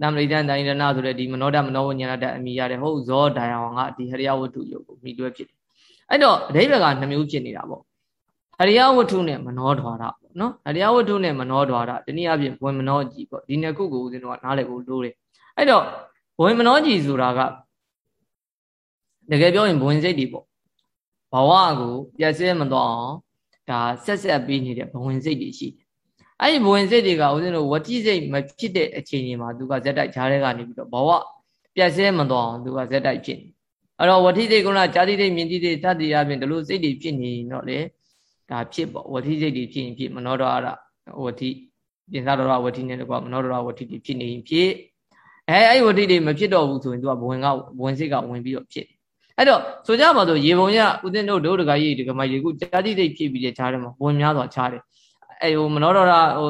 နမရိတန်တိုင်းရဏဆိုတဲ့ဒီမနောဒမနောဝိညာဏတဲ့အမိရတယ်ဟုတ်ဇောဒိုင်အောင်ကဒီဟရိယဝတ္ထုယုတ်ကိုမိတွဲဖြစ်တယ်အဲ့တော့အဓိပ္ပာယ်ကနှမျိုးဖြစ်နေတာပေါ့ဟရိယဝတ္ထုနဲ့မနောဓာရပေါ့နော်ဟရိယဝတ္ထုနဲ့မနောဓာရဒီနည်းအားဖြင့်ဘဝင်မနောကြီးပေါ့ဒီနှစ်ခုကိုဦးဇင်းတို့ကနားလည်ဖို့လိုတယ်အဲ့တော့ဘဝင်မနောကြီးဆိုတာကတကယ်ပြောရင်ဘဝင်စိတ်တွေပေါ့ဘဝကိုပြည့်စဲမသွားအောင်ဒါဆက်ဆက်ပြီးနေတဲ့ဘဝင်စိတ်တွေရှိတယ် အဲ့ဒီဘဝင်စိတ်တွေကဦးဇင်းတို့ဝတိစိတ်မဖြစ်တဲ့အချိန်တွေမှာသူကဇက်တိုက်ဈာထဲကနေပြီးတော့ဘဝပြည့်စဲမသွားအောင်သူကဇက်တိုက်ဖြစ်နေအဲ့တော့ဝတိစိတ်ကုလားဇာတိစိတ်မြင်တိစိတ်တတ္တိအပြင်ဒီလိုစိတ်တွေဖြစ်နေတော့လေဒါဖြစ်ပေါ့ဝတိစိတ်တွေဖြစ်ရင်ဖြစ်မနောဒရဝတိပြင်သာဒရဝတိနဲ့တကွာမနောဒရဝတိတွေဖြစ်နေရင်ဖြစ်အဲအဲ့ဝတိတွေမဖြစ်တော့ဘူးဆိုရင်သူကဘဝင်ကဘဝင်စိတ်ကဝင်ပြီးတော့ဖြစ်အဲ့တော့ဆိုကြပါစို့ရေပုံရဦးဇင်းတို့ဒုဒကကြီးဒကမကြီးကဇာတိစိတ်ဖြစ်ပြီးတဲ့ခြားတယ်မှာဘဝင်များစွာခြားတယ် အဲဟိုမနောဒရဟို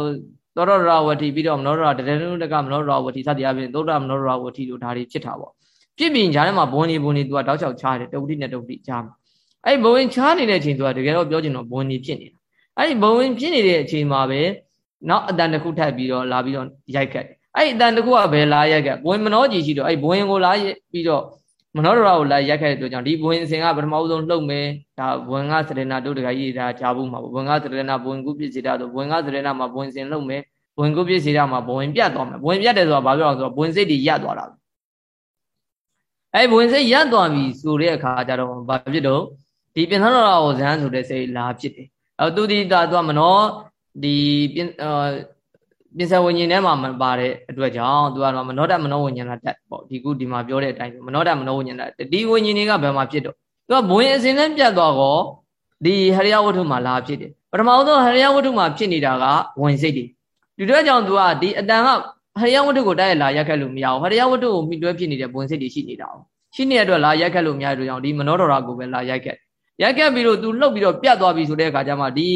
သောရရဝတိပြီးတော့မနောဒရတရဏုတကမနောဒရဝတိစသည်အပြင်သုဒ္ဓမနောဒရဝတိတို့ဒါတွေဖြစ်တာပေါ့ဖြစ်ပြီးညာထဲမှာဘဝင်နေဘဝင်နေသူကတောက်ချောက်ခြားတယ်တဝတိနဲ့တဝတိခြားမှာအဲ့ဘဝင်ခြားနေတဲ့အချိန်သူကတကယ်တော့ပြောချင်တော့ဘဝင်နေဖြစ်နေတာအဲ့ဒီဘဝင်ဖြစ်နေတဲ့အချိန်မှာပဲနောက်အတန်တစ်ခုထပ်ပြီးတော့လာပြီးတော့ရိုက်ကတ်တယ်အဲ့ဒီအတန်တစ်ခုကဘယ်လာရိုက်ကတ်ဘဝင်မနောကြီးရှိတော့အဲ့ဘဝင်ကိုလာပြီးတော့ မနောဒရကိုလာရိုက်ခဲ့တဲ့အတွက်ကြောင့်ဒီဘဝင်အစဉ်ကပထမဦးဆုံးလှုပ်မယ်ဒါဘဝင်ကစရဏတို့တကကြီးဒါကြားဘူးမှာဘဝင်ကစရဏဘဝင်ကုပြည့်စေတာဆိုဘဝင်ကစရဏမှာဘဝင်စဉ်လှုပ်မယ်ဘဝင်ကုပြည့်စေတာမှာဘဝင်ပြတ်သွားမယ်ဘဝင်ပြတ်တယ်ဆိုတာဘာပြောအောင်ဆိုတော့ဘဝင်စိတ်တွေရပ်သွားတာအဲ့ဘဝင်စိတ်ရပ်သွားပြီဆိုတဲ့အခါကျတော့ဘာဖြစ်တော့ဒီပြင်သတော်တော်ဇန်ဆိုတဲ့စိတ်လာဖြစ်တယ်အဲသူဒီတာသူကမနောဒီပြင် ပြင်စဝိညာဉ်ထဲမှာမပါတဲ့အတွက်ကြောင့်သူကတော့မနောတမနောဝိညာဏတက်ပေါ့ဒီခုဒီမှာပြောတဲ့အတိုင်းမနောတမနောဝိညာဏတက်ဒီဝိညာဉ်တွေကဘယ်မှာဖြစ်တော့သူကဘဝင်အစဉ်နဲ့ပြတ်သွားတော့ဒီဟရိယဝတ္ထုမှာလာဖြစ်တယ်ပထမဆုံးဟရိယဝတ္ထုမှာဖြစ်နေတာကဝင်စိတ်တွေဒီတော့ကြောင့်သူကဒီအတန်ကဟရိယဝတ္ထုကိုတိုက်ရလာရက်ခက်လို့မရဘူးဟရိယဝတ္ထုကိုမိတွဲဖြစ်နေတဲ့ဝင်စိတ်တွေရှိနေတာ哦ရှိနေတဲ့အတွက်လာရက်ခက်လို့မရတဲ့ကြောင့်ဒီမနောဒရာကိုပဲလာရက်ခက်ရက်ခက်ပြီးတော့သူလှုပ်ပြီးတော့ပြတ်သွားပြီဆိုတဲ့အခါကျမှဒီ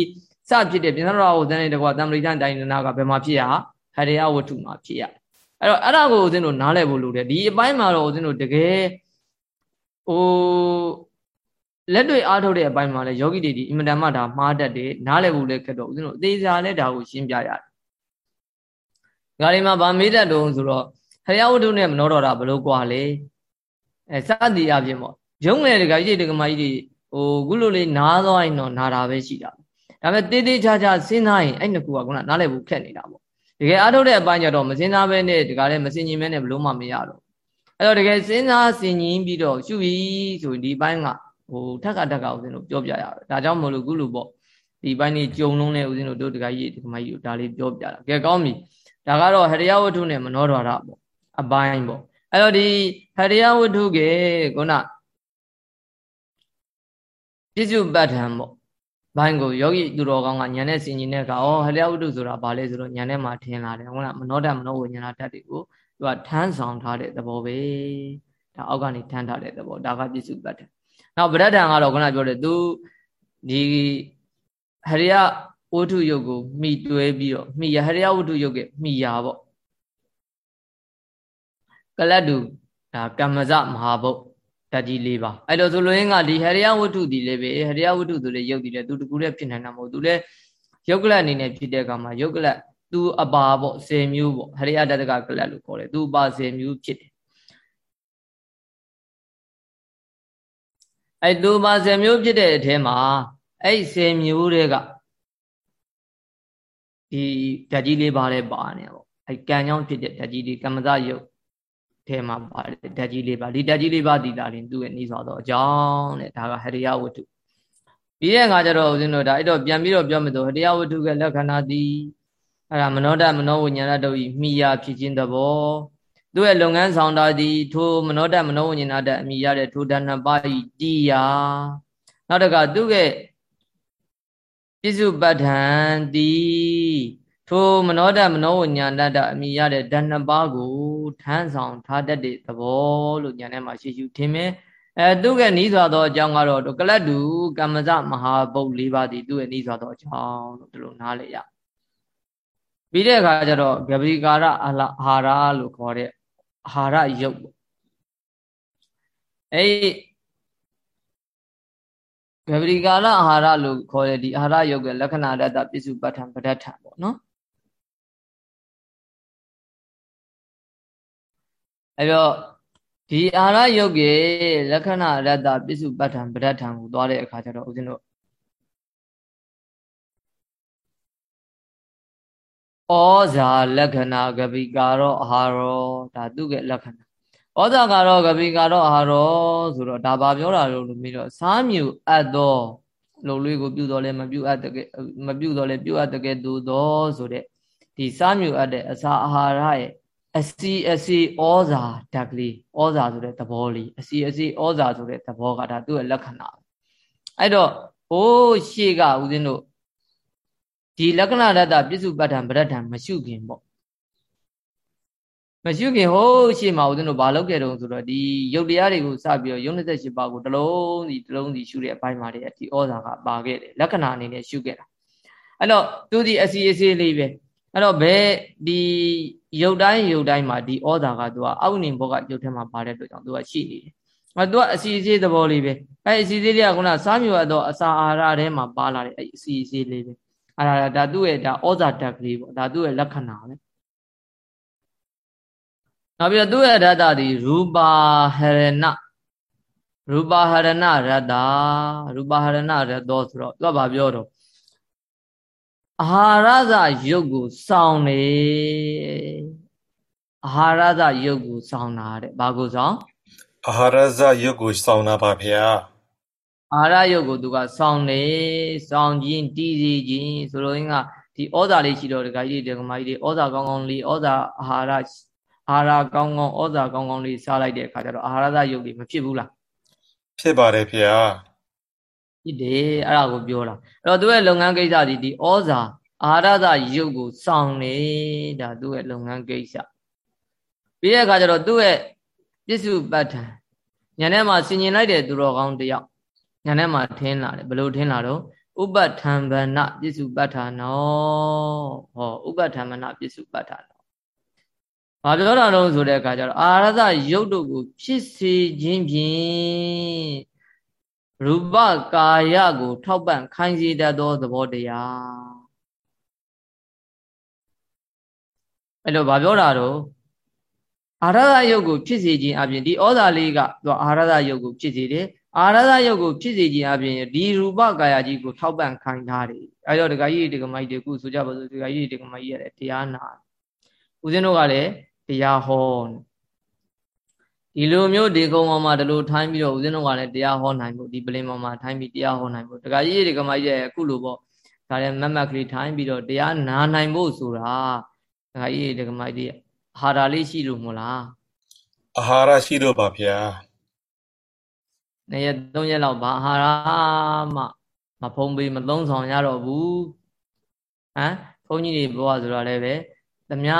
စဖြစ်တဲ့ပြင်သရဝဇန်တဲ့ကွာတမ္ပရိဒန်တိုင်းနာကဘယ်မှာဖြစ်ရဟရိယဝတ္ထုမှာဖြစ်ရအဲ့တော့အဲ့ဒါကိုဦးဇင်းတို့နားလည်ဖို့လိုတယ်ဒီအပိုင်းမှာတော့ဦးဇင်းတို့တကယ်ဟိုလက်တွေ့အားထုတ်တဲ့အပိုင်းမှာလည်းယောဂီတွေဒီအင်မတန်မှဒါမှားတတ်တယ်နားလည်ဖို့လည်းခက်တော့ဦးဇင်းတို့အသေးစားလည်းဒါကိုရှင်းပြရတယ်။ဒါတွေမှာဗာမေးတတ်တုံးဆိုတော့ဟရိယဝတ္ထုနဲ့မနောတော်တာဘလို့กว่าလဲအဲစသည်အပြင်ပေါ့ရုံးငယ်တကကြီးတကမကြီးတွေဟိုခုလိုလေးနားသွားရင်တော့နာတာပဲရှိတာ ဒါပေမဲ့တေးသေးချာချာစဉ်းစားရင်အဲ့နှစ်ခုကခုနနားလည်ဖို့ခက်နေတာပေါ့တကယ်အားထုတ်တဲ့အပိုင်းကျတော့မစဉ်းစားဘဲနဲ့တကယ်လည်းမစင်ញင်မဲနဲ့ဘလို့မှမရတော့အဲ့တော့တကယ်စဉ်းစားစင်ញင်ပြီးတော့ရှုပြီးဆိုရင်ဒီဘိုင်းကဟိုထက်ကထက်ကဦးဇင်းတို့ပြောပြရတယ်ဒါကြောင့်မလို့ခုလိုပေါ့ဒီဘိုင်းนี่ကြုံလုံးနဲ့ဦးဇင်းတို့တို့တကကြီးဒီကမကြီးတို့ဒါလေးပြောပြတာကဲကောင်းပြီဒါကတော့ဟရိယဝတ္ထုနဲ့မနောဒွါရပေါ့အပိုင်းပေါ့အဲ့တော့ဒီဟရိယဝတ္ထုကခုနပြစ္စုပ္ပတ္ထံပေါ့ ဘိုင်းကိုယောဂီသူတော်ကောင်းကညာနဲ့ဆင်ញင်တဲ့အခါဩဟလျဝတ္ထုဆိုတာဘာလဲဆိုတော့ညာနဲ့မှထင်လာတယ်ဟုတ်လားမနောဓမ္မနောဝိညာဏဓာတ်တွေကိုသူကထမ်းဆောင်ထားတဲ့သဘောပဲဒါအောက်ကနေထမ်းထားတဲ့သဘောဒါကပြစ္စုပ္ပတ္ထနောက်ဗရဒ္ဒံကတော့ခုနပြောတယ်သူဒီဟရိယဝတ္ထုယုတ်ကိုမိတွဲပြီးတော့မိရဟရိယဝတ္ထုယုတ်ကမိယာပေါ့ကလတ်တူဒါကမ္မဇမဟာဘုတ် ဓာတ်ကြီး၄ပါးအဲ့လိုဆိုလို့ရင်ကဒီဟရိယဝတ္ထုဒီလည်းပဲဟရိယဝတ္ထုဆိုလည်းယုတ်ဒီလည်းသူတကူလည်းဖြစ်နိုင်တာမဟုတ်သူလည်းယုတ်ကလတ်အနေနဲ့ဖြစ်တဲ့အခါမှာယုတ်ကလတ်သူအပါပေါ့10မျိုးပေါ့ဟရိယတတကကလတ်လို့ခေါ်တယ်သူအပါ10မျိုးဖြစ်တယ်အဲ့သူပါ10မျိုးဖြစ်တဲ့အထဲမှာအဲ့10မျိုးတွေကဒီဓာတ်ကြီးလေးပါးလဲပါနေပေါ့အဲ့ကံကြောင့်ဖြစ်တဲ့ဓာတ်ကြီးတွေကမ္မဇယုတ် ထဲမှာပါတယ်ဓာတ်ကြီးလေးပါဒီဓာတ်ကြီးလေးပါတည်တာရင်သူ့ရဲ့နှီးစွာသောအကြောင်းတဲ့ဒါကဟရိယဝတ္ထုပြီးတဲ့အခါကျတော့ဦးဇင်းတို့ဒါအဲ့တော့ပြန်ပြီးတော့ပြောမယ်ဆိုဟရိယဝတ္ထုကလက္ခဏာသည်အဲ့ဒါမနောဒမနောဝိညာဏတို့ဤမိယာဖြစ်ခြင်းသဘောသူ့ရဲ့လုပ်ငန်းဆောင်တာသည်ထိုမနောဒမနောဝိညာဏတအမိရတဲ့ထိုဒါနပါဤတိယာနောက်တကသူ့ရဲ့ပြစ္စုပ္ပထံတိ ထိုမနောဒမနောဝညာဏတအမိရတဲ့ဓာတ်နှစ်ပါးကိုထမ်းဆောင်ထားတတ်တဲ့သဘောလို့ညာထဲမှာရှိရှိထင်မယ်အဲသူကနီးစွာသောအကြောင်းကတော့ကလတ်တူကမ္မဇမဟာဘုတ်၄ပါးသည်သူရဲ့နီးစွာသောအကြောင်းလို့ဒီလိုနားလည်ရပြီးတဲ့အခါကျတော့ဂဗရိကာရအာဟာရလို့ခေါ်တဲ့အာဟာရယုတ်ပေါ့အဲ့ဂဗရိကာလအာဟာရလို့ခေါ်တဲ့ဒီအာဟာရယုတ်ရဲ့လက္ခဏာတတပစ္စုပ္ပတ္ထံပဋ္ဌထံပေါ့နော် အဲ့တော့ဒီအာဟာရယုတ်ရဲ့လက္ခဏာရတ္တပစ္စုပ္ပတ္ထံပဋ္ဌထံကိုသွားတဲ့အခါကျတော့ဦးဇင်းတို့ဩဇာလက္ခဏာကပိကာရောအာဟာရောဒါသူ့ရဲ့လက္ခဏာဩဇာကာရောကပိကာရောအာဟာရောဆိုတော့ဒါဘာပြောတာလို့လို့ပြီးတော့စားမြူအပ်သောလုံလေးကိုပြုတော်လဲမပြုအပ်တကယ်မပြုတော်လဲပြုအပ်တကယ်သူသောဆိုတဲ့ဒီစားမြူအပ်တဲ့အစာအာဟာရရဲ့ အစီအစီဩဇာဓာတ်ကလေးဩဇာဆိုတဲ့သဘောလေးအစီအစီဩဇာဆိုတဲ့သဘောကဒါသူ့ရဲ့လက္ခဏာအဲ့တော့ဟိုးရှေ့ကဦးဇင်းတို့ဒီလက္ခဏာတတပြစ္စုပ္ပတ္ထံပရဒ္ထံမရှုခင်ပေါ့မရှုခင်ဟိုးရှေ့မှာဦးဇင်းတို့ဘာလုပ်ခဲ့တုံးဆိုတော့ဒီယုတ်တရားတွေကိုစပြီးတော့ယုံ28ပါးကိုတစ်လုံးစီတစ်လုံးစီရှုတဲ့အပိုင်းမှာတည်းဒီဩဇာကပါခဲ့တယ်လက္ခဏာအနေနဲ့ရှုခဲ့တာအဲ့တော့သူဒီအစီအစီလေးပဲ အဲ့တော့ဘယ်ဒီရုပ်တိုင်းရုပ်တိုင်းမှာဒီဩဇာကသူကအောက်နေဘောကရုပ်ထဲမှာပါတဲ့အတွက်ကြောင့်သူကရှိနေတယ်။အဲသူကအစီအစီသဘောလေးပဲ။အဲအစီအစီလေးကခုနစားမြူရတော့အစာအာဟာရထဲမှာပါလာတဲ့အဲအစီအစီလေးပဲ။အဲဒါဒါသူ့ရဲ့ဒါဩဇာတက်ကလေးပေါ့။ဒါသူ့ရဲ့လက္ခဏာပဲ။နောက်ပြီးတော့သူ့ရဲ့ရတ္တဒီရူပါဟရဏရူပါဟရဏရတ္တရူပါဟရဏရတ္တောဆိုတော့သူကဘာပြောတော့ အာဟာရဇယုတ်ကိုစောင်းနေအာဟာရဇယုတ်ကိုစောင်းတာတဲ့ဘာကိုစောင်းအာဟာရဇယုတ်ကိုစောင်းတာပါဗျာအာဟာရယုတ်ကိုသူကစောင်းနေစောင်းခြင်းတည်စီခြင်းဆိုလိုရင်းကဒီဩဇာလေးရှိတော့ဒကာကြီးဒကာမကြီးတွေဩဇာကောင်းကောင်းလေးဩဇာအာဟာရအာဟာရကောင်းကောင်းဩဇာကောင်းကောင်းလေးစားလိုက်တဲ့အခါကျတော့အာဟာရဇယုတ်တွေမဖြစ်ဘူးလားဖြစ်ပါတယ်ဗျာ ဖြစ်တယ်အဲ့ဒါကိုပြောတာအဲ့တော့သူရဲ့လုပ်ငန်းကိစ္စဒီဒီဩဇာအာရသယုတ်ကိုစောင့်နေတာသူ့ရဲ့လုပ်ငန်းကိစ္စပြီးတဲ့အခါကျတော့သူ့ရဲ့ပစ္စုပ္ပတ္ထံညာထဲမှာဆင်ញင်လိုက်တဲ့သူတော်ကောင်းတယောက်ညာထဲမှာထင်းလာတယ်ဘယ်လိုထင်းလာတော့ဥပထံဗနပစ္စုပ္ပတ္ထာနောဟောဥပထံဗနပစ္စုပ္ပတ္ထာနောဘာပြောတာလုံးဆိုတဲ့အခါကျတော့အာရသယုတ်တို့ကိုဖြစ်စေခြင်းဖြင့် ရူပကာယကို ထောက်ပံ့ခိုင်းစေတတ်သောသဘောတရားအဲ့လိုဘာပြောတာတော့အာရဒယုတ်ကိုဖြစ်စေခြင်းအပြင်ဒီဩဇာလေးကသူအာရဒယုတ်ကိုဖြစ်စေတယ်အာရဒယုတ်ကိုဖြစ်စေခြင်းအပြင်ဒီရူပကာယကြီးကိုထောက်ပံ့ခိုင်းထားတယ်အဲ့တော့ဒကာကြီးဒကာမကြီးတခုဆိုကြပါစို့ဒကာကြီးဒကာမကြီးရတယ်တရားနာဦးဇင်းတို့ကလည်းတရားဟော ဒီလိုမျိုးဒီကုံပေါ်မှာဒီလိုထိုင်းပြီးတော့ဦးဇင်းတို့ကလည်းတရားဟောနိုင်ဖို့ဒီပလင်ပေါ်မှာထိုင်းပြီးတရားဟောနိုင်ဖို့ဒကာကြီးဒကာမကြီးရဲ့အခုလိုပေါ့ဒါလည်းမတ်မတ်ကလေးထိုင်းပြီးတော့တရားနာနိုင်ဖို့ဆိုတာဒကာကြီးဒကာမကြီးအာဟာရလေးရှိလို့မို့လားအာဟာရရှိလို့ပါဗျာနှစ်ရက်သုံးရက်လောက်ဘာအာဟာရမှမဖုံးပေးမသုံးဆောင်ရတော့ဘူးဟမ်ဘုန်းကြီးတွေဘဝဆိုတော့လည်းပဲသမျှ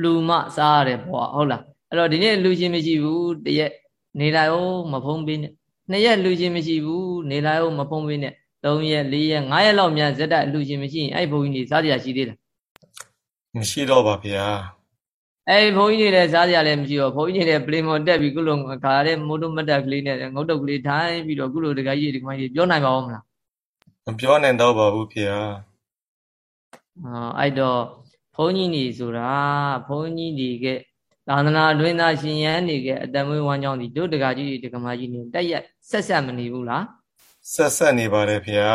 လှူမစားရတဲ့ဘဝဟုတ်လား အဲ့တော့ဒီနေ့လူချင်းမရှိဘူးတရက်နေလိုက်အောင်မဖုံးပေးနဲ့နှစ်ရက်လူချင်းမရှိဘူးနေလိုက်အောင်မဖုံးပေးနဲ့၃ရက်၄ရက်၅ရက်လောက်မြန်ဇက်တိုက်လူချင်းမရှိရင်အဲ့ဘုန်းကြီးတွေစားကြရရှိသေးလားမရှိတော့ပါဗျာအဲ့ဘုန်းကြီးတွေလည်းစားကြလည်းမရှိတော့ဘုန်းကြီးတွေပလင်မော်တက်ပြီးကုလိုခါတဲ့မိုးတုမတ်တက်ကလေးနဲ့ငုတ်တုတ်ကလေးထိုင်းပြီးတော့ကုလိုတကကြီးဒီမိုင်းကြီးပြောနိုင်ပါဦးမလားမပြောနိုင်တော့ပါဘူးဗျာအော်အဲ့တော့ဘုန်းကြီးနေဆိုတာဘုန်းကြီးတွေက သာသနာအတွင်းသားရှင်ရန်နေကအတမွေးဝမ်းကြောင်းဒီတို့တကကြီးဒီကမကြီးနေတက်ရက်ဆက်ဆက်မနေဘူးလားဆက်ဆက်နေပါတယ်ဗျာ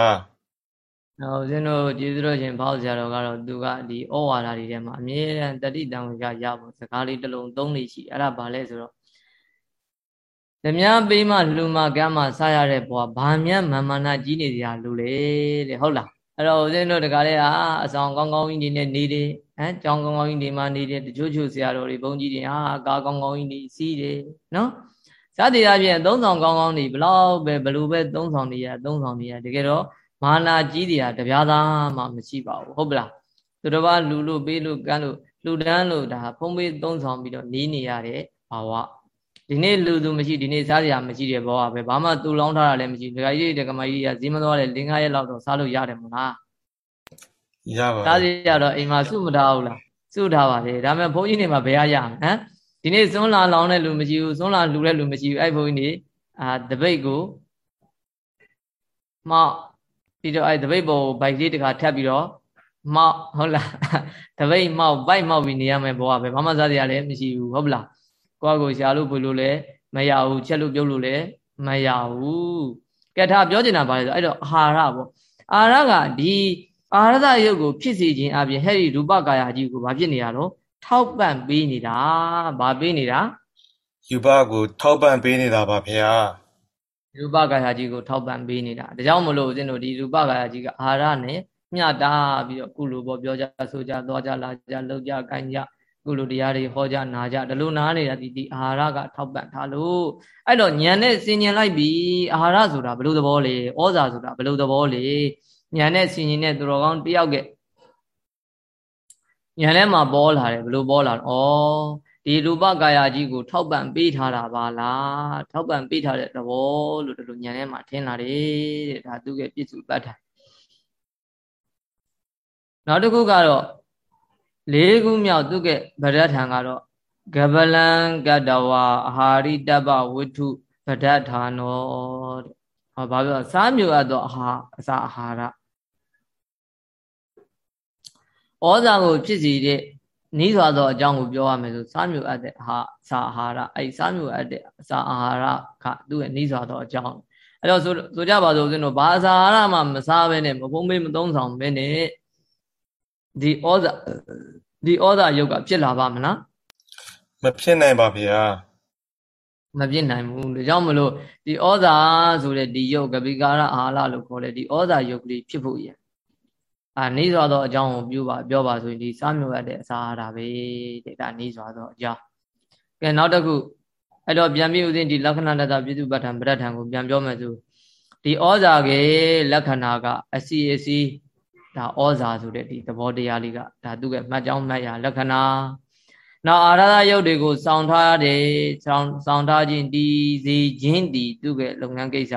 နောက်ဦးဇင်းတို့ကျေးဇူးတော်ရှင်ဘောက်ဆရာတော်ကတော့သူကဒီဩဝါဒတွေထဲမှာအမြဲတမ်းတတိတံဝေကရဖို့စကားလေးတစ်လုံးသုံးလေးရှိအဲ့ဒါဘာလဲဆိုတော့ဓမြပေးမှလူမကမ်းမှစားရတဲ့ဘဝဘာမြတ်မမနာကြီးနေကြလူလေတဲ့ဟုတ်လား အဲ့တော့ဦးဇင်းတို့တကားလေးဟာအဆောင်ကောင်းကောင်းကြီးနေနေနေတယ်ဟမ်ကြောင်းကောင်းကောင်းကြီးနေမှနေတယ်တချို့ချို့ဆရာတော်တွေဘုန်းကြီးတွေဟာအကာကောင်းကောင်းကြီးနေစီးတယ်နော်စသည်အပြင်သုံးဆောင်ကောင်းကောင်းနေဘလောက်ပဲဘလို့ပဲသုံးဆောင်နေရသုံးဆောင်နေရတကယ်တော့မာနာကြီးတွေကတပြားသားမှမရှိပါဘူးဟုတ်ပလားသူတစ်ပါးလူလို့ပေးလို့ကမ်းလို့လှူဒန်းလို့ဒါဖုံးပေးသုံးဆောင်ပြီးတော့နေနေရတဲ့ဘာဝ ဒီနေ့လူသူမရှိဒီနေ့စားစရာမရှိတဲ့ဘဝပဲဘာမှတူလောင်းထားတာလည်းမရှိဒကာကြီးဒကာမကြီးကဈေးမသွားတဲ့လင်းကားရဲ့လောက်တော့စားလို့ရတယ်မလားရပါသားစီရတော့အိမ်မှာစုမထားဘူးလားစုထားပါလေဒါပေမဲ့ဘုန်းကြီးတွေမှာဘယ်ရရဟမ်ဒီနေ့စွန်းလာလောင်းတဲ့လူမရှိဘူးစွန်းလာလှူတဲ့လူမရှိဘူးအဲ့ဘုန်းကြီးတွေအာတပိတ်ကိုမောက်ပြီးတော့အဲ့တပိတ်ပေါ်ဘိုက်လေးတခါထပ်ပြီးတော့မောက်ဟုတ်လားတပိတ်မောက်ဘိုက်မောက်ပြီးနေရမယ်ဘောကပဲဘာမှစားစရာလည်းမရှိဘူးဟုတ်ပလား ကိုယ့်ကိုရှာလို့ဖွေလို့လည်းမရဘူးချက်လို့ပြုတ်လို့လည်းမရဘူးကဲထားပြောချင်တာပါလေဆိုအဲ့တော့အာဟာရပေါ့အာဟာရကဒီအာရဒယုတ်ကိုဖြစ်စေခြင်းအပြင်ဟဲ့ဒီရူပကာယကြီးကိုဘာဖြစ်နေတာတော့ထောက်ပံ့ပေးနေတာဘာပေးနေတာယူပကိုထောက်ပံ့ပေးနေတာပါဗျာရူပကာယကြီးကိုထောက်ပံ့ပေးနေတာဒါကြောင့်မလို့ဦးဇင်းတို့ဒီရူပကာယကြီးကအာဟာရနဲ့မျှတာပြီးတော့ကုလိုပေါ်ပြောကြဆိုကြသွားကြလာကြလှုပ်ကြကိုင်းကြ ကုလိုတရားတွေဟောကြနာကြဒီလိုနားနေတာဒီဒီအာဟာရကထောက်ပံ့ထားလို့အဲ့တော့ညံနဲ့စင်ញင်လိုက်ပြီအာဟာရဆိုတာဘယ်လိုသဘောလဲဩဇာဆိုတာဘယ်လိုသဘောလဲညံနဲ့စင်ញင်နဲ့သူတော်ကောင်းတယောက်ကညံထဲမှာပေါ်လာတယ်ဘယ်လိုပေါ်လာလဲဩဒီရူပကာယကြီးကို ထောက်ပံ့ပေးထားတာပါလားထောက်ပံ့ပေးထားတဲ့သဘောလို့ဒီလိုညံထဲမှာထင်လာတယ်တဲ့ဒါသူ့ရဲ့ပြည့်စုံပတ်ထားနောက်တစ်ခုကတော့ လေးခုမြောက်သူကဗဒတ်ထံကတော့ဂဗလံကတဝါအာဟာရိတပ္ပဝိထုဗဒတ်ဌာနောတဲ့ဟောဘာပြောစားမျိုးအပ်သောအာဟာအစာအာဟာရဩဇာကိုဖြစ်စီတဲ့နီးစွာသောအကြောင်းကိုပြောရမယ်ဆိုစားမျိုးအပ်တဲ့အာစာအာဟာရအဲ့စားမျိုးအပ်တဲ့အစာအာဟာရကသူ့ရဲ့နီးစွာသောအကြောင်းအဲ့တော့ဆိုဆိုကြပါစို့ဦးဇင်းတို့ဘာအစာအာဟာရမှမစားဘဲနဲ့မဖုံးမေးမသုံးဆောင်ဘဲနဲ့ ဒီဩဇာဒီဩဇာယုတ်ကဖြစ်လာပါမလားမဖြစ်နိုင်ပါဗျာမဖြစ်နိုင်ဘူးဒါကြောင့်မလို့ဒီဩဇာဆိုတဲ့ဒီယုတ်ကပိကာရအာဟာရလို့ခေါ်တဲ့ဒီဩဇာယုတ်ကလေးဖြစ်ဖို့ရအာနေစွာသောအကြောင်းကိုပြောပါပြောပါဆိုရင်ဒီစားမျိုးရတဲ့အစာအာဟာရပဲတဲ့ဒါနေစွာသောအကြောင်းကဲနောက်တစ်ခုအဲ့တော့ပြန်ပြီးဥစဉ်ဒီလက္ခဏာတတပြည့်စုပဋ္ဌာန်ပဋ္ဌာန်ကိုပြန်ပြောမယ်ဆိုဒီဩဇာကေလက္ခဏာကအစီအစီ ဒါဩဇာဆိုတဲ့ဒီသဘောတရားလေးကဒါသူကမှတ်ကြောင်းမှတ်ရလက္ခဏာနောက်အာရဒယုတ်တွေကိုစောင့်ထားတယ်စောင့်စောင့်ထားခြင်းဒီစီခြင်းဒီသူကလုပ်ငန်းကိစ္စ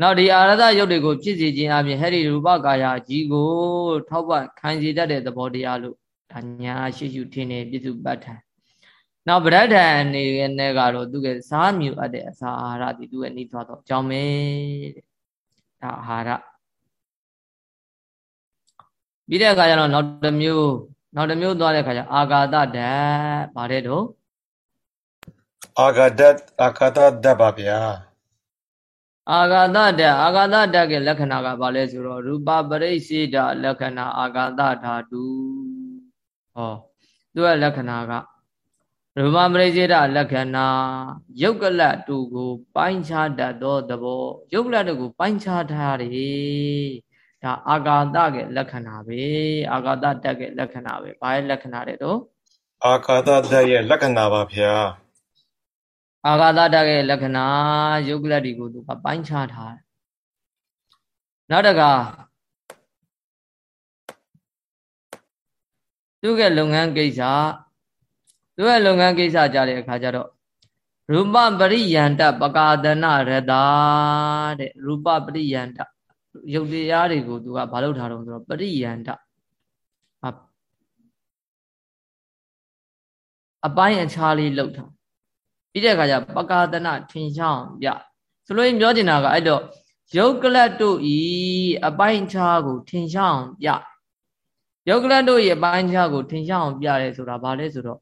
နောက်ဒီအာရဒယုတ်တွေကိုဖြစ်စေခြင်းအပြင်ဟဲ့ဒီရူပကာယကြီးကို ထောက်ပံ့ခံစေတတ်တဲ့သဘောတရားလို့ဒါညာရှိရှုထင်းနေပြစ္စုပ္ပတ္ထံနောက်ဗရဒ္ဓံအနေနဲ့ကတော့သူကစားမြူအပ်တဲ့အစာအာဟာရဒီသူကနှီးသွားတော့အကြောင်းပဲတဲ့ဒါအာဟာရ ပြီးတဲ့အခါကျတော့နောက်တစ်မျိုးနောက်တစ်မျိုးသွားတဲ့အခါကျအာဂါတဓာတ်ဗါတဲ့တော့အာဂဒတ်အာဂဒတ်ဓာတ်ပါဗျာအာဂါတဓာတ်အာဂါတဓာတ်ရဲ့လက္ခဏာကဘာလဲဆိုတော့ရူပပရိစ္ဆေဒလက္ခဏာအာဂါတဓာတုဟောသူရဲ့လက္ခဏာကရူပပရိစ္ဆေဒလက္ခဏာယုတ်ကလတ်တူကို ပိုင်းခြားတတ်သောသဘောယုတ်ကလတ်တူကိုပိုင်းခြားထားတယ် ဒါအာဂါတရဲ့လက္ခဏာပဲအာဂါတဓာတ်ရဲ့လက္ခဏာပဲဘာရဲ့လက္ခဏာတဲ့တော့အာဂဒတ်ဓာတ်ရဲ့လက္ခဏာပါဗျာအာဂါသတရဲ့လက္ခဏာယုတ်ကလတ်တွေကိုသူကပိုင်းခြားထားတယ်နောက်တကသူ့ရဲ့လုပ်ငန်းကိစ္စသူ့ရဲ့လုပ်ငန်းကိစ္စကြတဲ့အခါကျတော့ရူပပရိယန္တပကာဒနာရတာတဲ့ရူပပရိယန္တ ယုတ်တရားတွေကိုသူကဘာလုပ်ထားတော့ဆိုတော့ပရိယန္တအအပိုင်းအခြားလေးလုပ်ထားပြီးတဲ့အခါကျပကာဒနာထင်ရှားအောင်ပြဆိုလို့ပြောချင်တာကအဲ့တော့ယုတ်ကလတ်တို့ဤအပိုင်းခြားကိုထင်ရှားအောင်ပြယုတ်ကလတ်တို့ဤအပိုင်းခြားကိုထင်ရှားအောင်ပြတယ်ဆိုတာဘာလဲဆိုတော့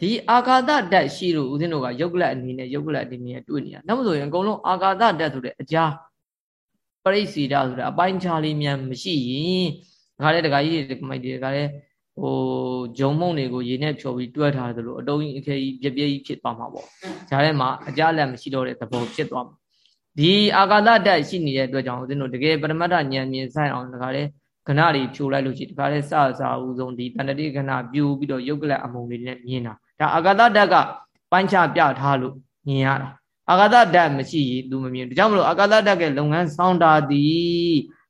ဒီအာဃာတဓာတ်ရှိလို့ဦးဇင်းတို့ကယုတ်ကလတ်အနေနဲ့ယုတ်ကလတ်အနေနဲ့တွေ့နေတာနောက်မဆိုရင်အကုန်လုံးအာဃာတဓာတ်ဆိုတဲ့အကြား ပရိစီဒဆိုတာအပိုင်းခြားလေးမြန်မရှိရင်ငါလည်းတခါကြီးဒီမိုက်ဒီတခါလည်းဟိုဂျုံမုံတွေကိုရေနဲ့ဖြော်ပြီးတွဲထားတယ်လို့အတုံးကြီးအခဲကြီးပြပြကြီးဖြစ်သွားမှာပေါ့။ဂျားထဲမှာအကြလက်မရှိတော့တဲ့သဘောဖြစ်သွားမှာ။ဒီအာကာသဓာတ်ရှိနေတဲ့အတွက်ကြောင့်ဦးဇင်းတို့တကယ်ပရမတ္ထဉာဏ်မြင်ဆိုင်အောင်တခါလေခဏတွေဖြိုလိုက်လို့ရှိရင်တခါလေစစဦးဆုံးဒီတဏ္ဍတိခဏပြူပြီးတော့ယုတ်ကလအမုံတွေနဲ့မြင်တာ။ဒါအာကာသဓာတ်ကပိုင်းခြားပြထားလို့မြင်ရတာ။ အာကာသဓာတ်မရှိရင် तू မမြင်ဘူး။ဒါကြောင့်မလို့အာကာသဓာတ်ကလုပ်ငန်းဆောင်တာဒီ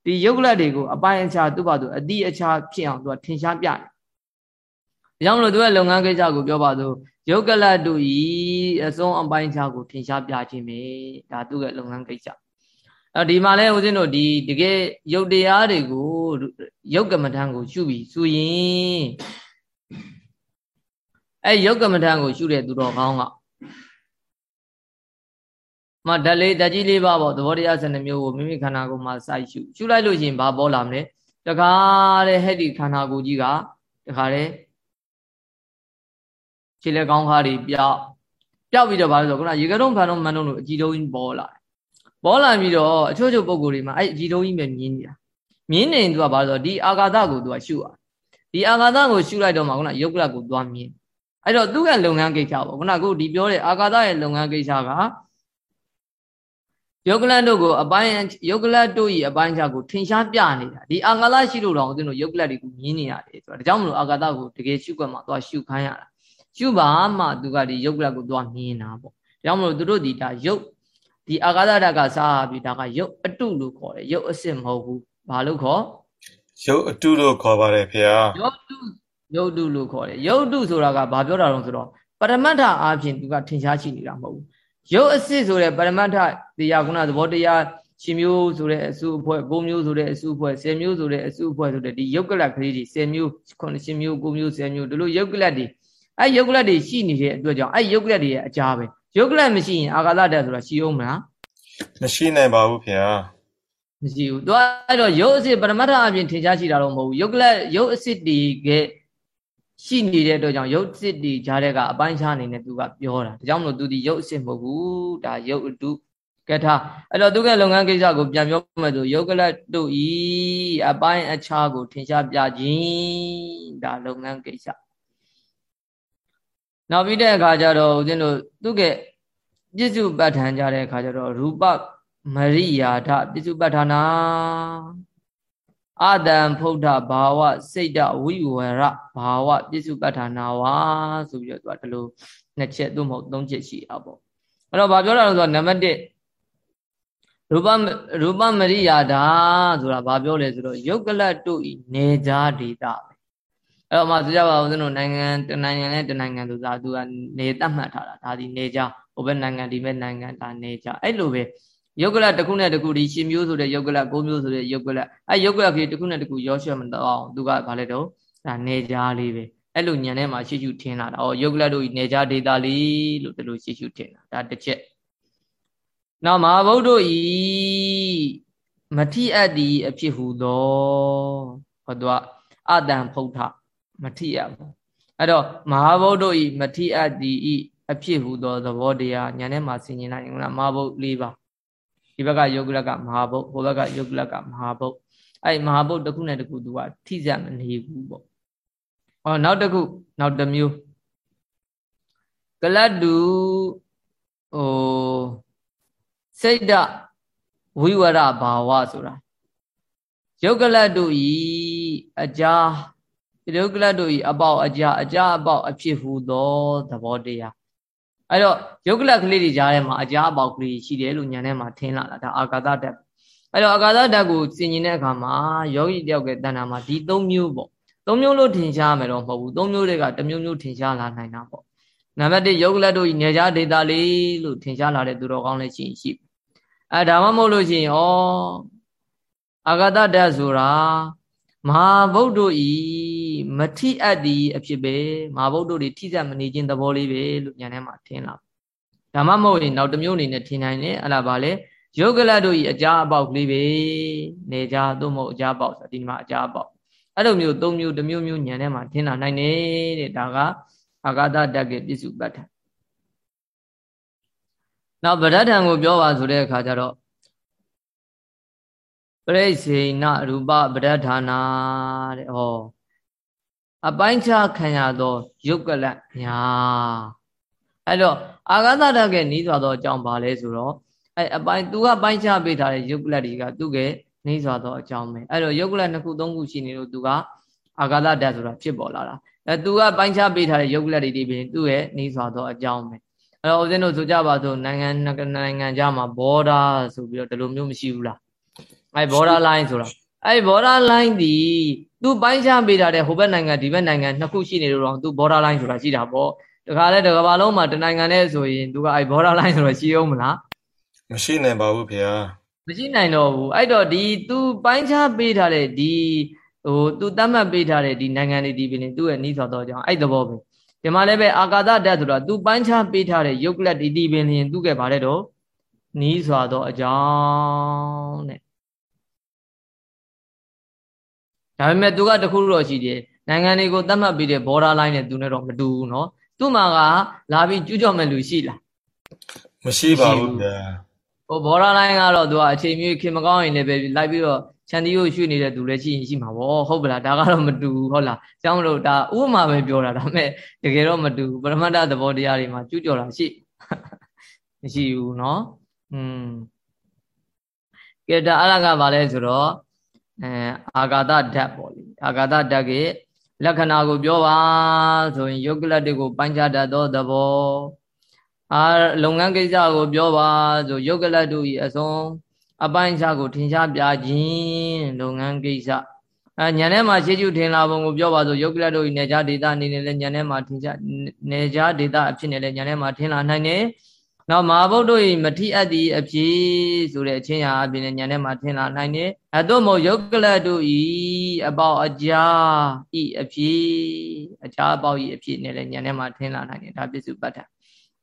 ဒီယုတ်ကလတွေကိုအပိုင်းအခြားသူ့ဘာသူအတိအချာဖြစ်အောင် तू ထင်ရှားပြတယ်ကြောင့်မလို့သူရဲ့လုပ်ငန်းကိစ္စကိုပြောပါစို့ယုတ်ကလတ်တို့ဤအစုံအပိုင်းခြားကိုထင်ရှားပြခြင်းပဲဒါသူရဲ့လုပ်ငန်းကိစ္စအဲဒီမှာလဲဦးဇင်းတို့ဒီတကယ်ယုတ်တရားတွေကိုယုတ်ကမ္မထံကိုရှုပြီးဆိုရင်အဲယုတ်ကမ္မထံကိုရှုတဲ့သူတော်ကောင်းက မဓာတ်လေးဓာတ်ကြီးလေးပါပေါ့သဘောတရား12မျိုးကိုမိမိခန္ဓာကိုယ်မှာစိုက်ရှုရှုလိုက်လို့ရှိရင်ဘာပေါ်လာမလဲတခါတဲ့ဟဲ့ဒီခန္ဓာကိုယ်ကြီးကတခါတဲ့ခြေလက်ကောင်းခါတွေပြောက်ပြောက်ပြီးတော့ဘာလို့ဆိုခုနရေကတုံးဖန်တုံးမန်တုံးလို့အကြည်တုံးကြီးပေါ်လာတယ်ပေါ်လာပြီးတော့အချို့ချို့ပုံကိုယ်တွေမှာအဲ့အကြည်တုံးကြီးပဲမြင်နေတာမြင်နေသူကဘာလို့ဆိုဒီအာဃာတကိုသူကရှုရဒီအာဃာတကိုရှုလိုက်တော့မှခုနယုတ်ကလကိုသွားမြင်အဲ့တော့သူ့ရဲ့လုပ်ငန်းကိစ္စပေါ့ခုနကဒီပြောတဲ့အာဃာတရဲ့လုပ်ငန်းကိစ္စက ယုတ်ကလတ်တို့ကိုအပိုင်းယုတ်ကလတ်တို့ဤအပိုင်းခြားကိုထင်ရှားပြနေတာဒီအာဃာတရှိလို့တော့ဦးဇင်းတို့ယုတ်ကလတ်တွေကိုမြင်နေရတယ်ဆိုတာဒါကြောင့်မလို့အာဃာတကိုတကယ်ရှုခွက်မှာသွားရှုခိုင်းရတာရှုပါမှသူကဒီယုတ်ကလတ်ကိုသွားမြင်တာပေါ့ဒါကြောင့်မလို့သူတို့ဒီဒါယုတ်ဒီအာဃာတဓာတ်ကစားပြီးဒါကယုတ်အတုလို့ခေါ်တယ်ယုတ်အစစ်မဟုတ်ဘူးဘာလို့ခေါ်ယုတ်အတုလို့ခေါ်ပါတယ်ဖေဟာယုတ်တုယုတ်တုလို့ခေါ်တယ်ယုတ်တုဆိုတာကဘာပြောတာလဲဆိုတော့ပရမတ္ထအားဖြင့်သူကထင်ရှားရှိနေတာမဟုတ်ဘူး ရုပ်အစစ်ဆိုတဲ့ပရမတ္ထတရားကုဏသဘောတရားရှင်မျိုးဆိုတဲ့အစုအဖွဲ့၉မျိုးဆိုတဲ့အစုအဖွဲ့၁၀မျိုးဆိုတဲ့အစုအဖွဲ့ဆိုတဲ့ဒီယုတ်ကလတ်ကလေးတွေ၁၀မျိုး9မျိုး9မျိုး10မျိုးဒီလိုယုတ်ကလတ်တွေအဲယုတ်ကလတ်တွေရှိနေတဲ့အတွက်ကြောင့်အဲယုတ်ကလတ်တွေရဲ့အကြားပဲယုတ်ကလတ်မရှိရင်အာဃာတတက်ဆိုတာရှိအောင်မလားမရှိနိုင်ပါဘူးခင်ဗျာမရှိဘူးသူအဲ့တော့ယုတ်အစစ်ပရမတ္ထအပြင်ထင်ရှားရှိတာတော့မဟုတ်ဘူးယုတ်ကလတ်ယုတ်အစစ်တွေက ရှိနေတဲ့အတွက်ကြောင့်ရုပ်စစ်တွေကြားတဲ့ကအပိုင်းခြားအနေနဲ့သူကပြောတာဒါကြောင့်မလို့သူဒီရုပ်အစစ်မဟုတ်ဘူးဒါရုပ်အတုကထာအဲ့တော့သူကလုပ်ငန်းကိစ္စကိုပြန်ပြောမှဆိုယုတ်ကလတ်တို့ဤအပိုင်းအခြားကိုထင်ရှားပြခြင်းဒါလုပ်ငန်းကိစ္စနောက်ပြီးတဲ့အခါကျတော့ဦးဇင်းတို့သူကပြစ္စုပ္ပဋ္ဌာန်ကြတဲ့အခါကျတော့ရူပမရိယာဒပြစ္စုပ္ပဋ္ဌာနာ အတံဖုဒ္ဓဘာဝစိတ်တဝိဝရဘာဝပြစ္စုပ္ပထာနာဝါဆိုပြီးတော့သူကဒီလိုနှစ်ချက်သို့မဟုတ်သုံးချက်ရှိတာပေါ့အဲ့တော့ဘာပြောတာလဲဆိုတော့နံပါတ်1ရူပရူပမရိယာဒာဆိုတာဘာပြောလဲဆိုတော့ယုတ်ကလတ်တို့ဤနေကြဒေတာပဲအဲ့တော့မှဆိုကြပါဦးဇင်းတို့နိုင်ငံတနိုင်ငံနဲ့တနိုင်ငံဆိုတာသူကနေတတ်မှတ်ထားတာဒါဒီနေကြဟိုဘက်နိုင်ငံဒီဘက်နိုင်ငံဒါနေကြအဲ့လိုပဲ ယုတ်ကလတစ်ခုနဲ့တစ်ခုဒီရှင်မျိုးဆိုတဲ့ယုတ်ကလ၉မျိုးဆိုတဲ့ယုတ်ကလအဲယုတ်ကလကြီးတစ်ခုနဲ့တစ်ခုရောရှော့မတော့အောင်သူကဘာလဲတော့ဒါနေကြားလေးပဲအဲ့လိုညံထဲမှာရှိရှိထင်းလာတာဩယုတ်ကလတို့နေကြားဒေတာလေးလို့ဒီလိုရှိရှိထင်းလာဒါတစ်ချက်နောက်မဟာဗုဒ္ဓဤမထိအပ်သည်အဖြစ်ဟူသောဟောတော့အတန်ဖုဋ္ဌမထိအပ်ဘူးအဲ့တော့မဟာဗုဒ္ဓဤမထိအပ်သည်ဤအဖြစ်ဟူသောသဘောတရားညာထဲမှာဆင်ញင်လိုက်ရင်ကမဟာဗုဒ္ဓ၄ပါး ဒီဘက်ကယုတ်ကလကမဟာဘုတ်ဟိုဘက်ကယုတ်ကလကမဟာဘုတ်အဲ့မဟာဘုတ်တစ်ခုနဲ့တစ်ခုသူကထိစပ်မနေဘူးပေါ့ဟောနောက်တစ်ခုနောက်တစ်မျိုးကလတ်တူဟိုစိတ်တဝိဝရဘာဝဆိုတာယုတ်ကလတ်တို့ဤအကြာယုတ်ကလတ်တို့ဤအပေါက်အကြာအကြာအပေါက်အဖြစ်ဟူသောသဘောတရား အဲ့တော့ယုတ်ကလကလေးတွေကြားထဲမှာအကြားအပေါက်ကလေးရှိတယ်လို့ညာထဲမှာထင်လာတာဒါအာကာသဓာတ်အဲ့တော့အာကာသဓာတ်ကိုစင်ကျင်တဲ့အခါမှာယောဂီတယောက်ကတဏ္ဍာမှာဒီ၃မျိုးပေါ့၃မျိုးလို့ထင်ရှားမယ်တော့မဟုတ်ဘူး၃မျိုးတွေကတစ်မျိုးမျိုးထင်ရှားလာနိုင်တာပေါ့နံပါတ်၁ယုတ်ကလတို့နေကြားဒေတာလေးလို့ထင်ရှားလာတဲ့သူတော်ကောင်းလည်းရှိရှိအဲဒါမှမဟုတ်လို့ရှိရင်ဩအာဂတဓာတ်ဆိုတာ မဟာဗုဒ္ဓဤမထိအပ်သည်အဖြစ်ပဲမဟာဗုဒ္ဓတွေထိစပ်မနေခြင်းသဘောလေးပဲလို့ညာထဲမှာထင်လာဒါမှမဟုတ်ရင်နောက်တစ်မျိုးအနေနဲ့ထင်နိုင်တယ်အဲ့ဒါဘာလဲယုတ်ကလတို့ဤအကြာအပေါက်ကလေးပဲနေကြသို့မဟုတ်အကြာပေါက်ဆိုဒီမှာအကြာပေါက်အဲ့လိုမျိုးသုံးမျိုးတစ်မျိုးမျိုးညာထဲမှာထင်လာနိုင်တယ်တဲ့ဒါကအာဂတတက်ကပြစ္စုပ္ပတ္ထနောက်ဗဒ္ဒထံကိုပြောပါဆိုတဲ့အခါကျတော့ ပရိစေနရူပပဋ္ဌာနာတဲ့ဟောအပိုင်းခြားခံရသောယုတ်ကလညာအဲ့တော့အာဂသတကနီးစွာသောအကြောင်းပါလဲဆိုတော့အဲ့အပိုင်းသူကပိုင်းခြားပေးထားတဲ့ယုတ်ကလတွေကသူကနီးစွာသောအကြောင်းပဲအဲ့တော့ယုတ်ကလနှစ်ခုသုံးခုရှိနေလို့သူကအာဂသတဆိုတာဖြစ်ပေါ်လာတာအဲသူကပိုင်းခြားပေးထားတဲ့ယုတ်ကလတွေဒီပြင်သူ့ရဲ့နီးစွာသောအကြောင်းပဲအဲ့တော့ဦးဇင်းတို့ဆိုကြပါစို့နိုင်ငံနိုင်ငံခြားမှာဘောဒါဆိုပြီးတော့ဒီလိုမျိုးမရှိဘူးလား အဲ border line ဆိုတာအဲ border line ဒီသူပိုင်းခြားပေးတာတဲ့ဟိုဘက်နိုင်ငံဒီဘက်နိုင်ငံနှစ်ခုရှိနေလို့တော့သူ border line ဆိုတာရှိတာပေါ့တခါလဲတကဘာလုံးမှာတနိုင်ငံနဲ့ဆိုရင်သူကအဲ border line ဆိုတာရှိအောင်မလားမရှိနိုင်ပါဘူးခင်ဗျာမရှိနိုင်တော့ဘူးအဲ့တော့ဒီသူပိုင်းခြားပေးထားတဲ့ဒီဟိုသူတတ်မှတ်ပေးထားတဲ့ဒီနိုင်ငံတွေဒီပင်သူ့ရဲ့နှီးဆော်တော့ကြောင်းအဲ့သဘောပဲဒီမှာလည်းပဲအာကာသဓာတ်ဆိုတာသူပိုင်းခြားပေးထားတဲ့ယုတ်ကလတ်ဒီဒီပင်လျင်သူ့ကဲပါတဲ့တော့နှီးဆော်တော့အကြောင်းတဲ့ ဒါပေမဲ့သူကတခုတော့ရှိတယ်နိုင်ငံတွေကိုသတ်မှတ်ပြီးတဲ့ border line နဲ့သူနဲ့တော့မတူဘူးเนาะသူ့မှာကလာပြီးကျူးကျော်မဲ့လူရှိလားမရှိပါဘူးဗျာဟို border line ကတော့သူကအချိန်မျိုးခင်မကောင်းရင်လည်းပဲလိုက်ပြီးတော့ချန်တီကိုရွှေ့နေတဲ့သူလည်းရှိရင်ရှိမှာပေါ့ဟုတ်ပလားဒါကတော့မတူဘူးဟုတ်လားကျောင်းလို့ဒါဥပမာပဲပြောတာဒါပေမဲ့တကယ်တော့မတူဘူးပရမတ္တသဘောတရားတွေမှာကျူးကျော်တာရှိမရှိဘူးเนาะอืมကဲဒါအလကဘာလဲဆိုတော့ အဲအာဂါတဓာတ်ပေါ့လေအာဂါတဓာတ်ကလက္ခဏာကိုပြောပါဆိုရင်ယုတ်ကလတ်တွေကိုပိုင်းခြားတတ်သောသဘောအာလုပ်ငန်းကိစ္စကိုပြောပါဆိုယုတ်ကလတ်တို့ဤအစုံအပိုင်းခြားကိုထင်ရှားပြခြင်းလုပ်ငန်းကိစ္စအဲညံထဲမှာရှေးကျုထင်လာပုံကိုပြောပါဆိုယုတ်ကလတ်တို့ဤနေကြဒေတာအနေနဲ့လည်းညံထဲမှာထင်ရှားနေကြဒေတာအဖြစ်နဲ့လည်းညံထဲမှာထင်လာနိုင်တယ် နောက်မဟာဗုဒ္ဓဤမထိအပ်သည်အဖြစ်ဆိုတဲ့အချင်းရာအပြင်ဉာဏ်ထဲမှာထင်လာနိုင်တယ်အတုမို့ယုတ်ကလတ်တို့ဤအပေါအကြာဤအဖြစ်အကြာအပေါဤအဖြစ်နဲ့လည်းဉာဏ်ထဲမှာထင်လာနိုင်တယ်ဒါပစ္စုပ္ပတ္ထ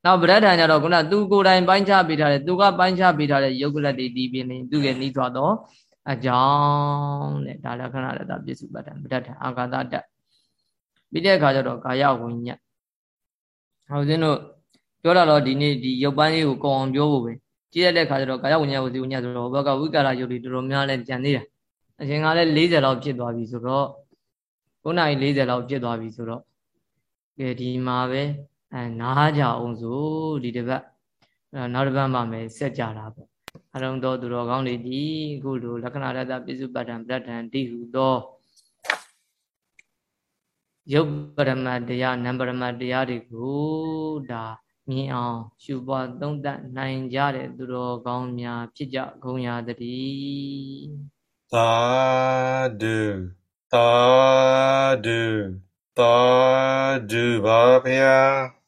နောက်ဗရဒ္ဓံကြတော့ခုနသူကိုယ်တိုင်ပိုင်းခြားပေးထားတယ်သူကပိုင်းခြားပေးထားတဲ့ယုတ်ကလတ်တွေဒီပြင်သူရဲ့နှီးသွားတော့အကြောင်းတဲ့ဒါလက္ခဏာလည်းဒါပစ္စုပ္ပတ္ထဗရဒ္ဓံအာဂါသတ္တပြီးတဲ့အခါကျတော့ကာယဝိညာဉ်ဟောဦးဇင်းတို့ ပြောတာတော့ဒီနေ့ဒီရုပ်ပိုင်းလေးကိုကောင်းအောင်ပြောဖို့ပဲကြည့်ရတဲ့ခါကျတော့ကာယဝိညာဉ်ဝစီဝိညာဉ်ဆိုတော့ဘက်ကဝိကာရယုတ်တွေတော်တော်များလည်းကြံသေးတာအချိန်ကလည်း40လောက်ဖြစ်သွားပြီဆိုတော့9နာရီ40လောက်ဖြစ်သွားပြီဆိုတော့ကဲဒီမှာပဲအဲနားကြအောင်ဆိုဒီတစ်ပတ်နောက်တစ်ပတ်မှမယ်ဆက်ကြတာပေါ့အရုံတော်သူတော်ကောင်းတွေဒီခုလိုလက္ခဏာရတ္တပိစုပတ္တံပဋ္ဌံတိဟုသောယုတ်ပရမတ်တရားနံပရမတ်တရားတွေကိုဒါ မြင်အောင်ရှုပွားသုံးသပ်နိုင်ကြတဲ့သူတော်ကောင်းများဖြစ်ကြကုန်ရသတည်းသာဓုသာဓုသာဓုပါဗျာ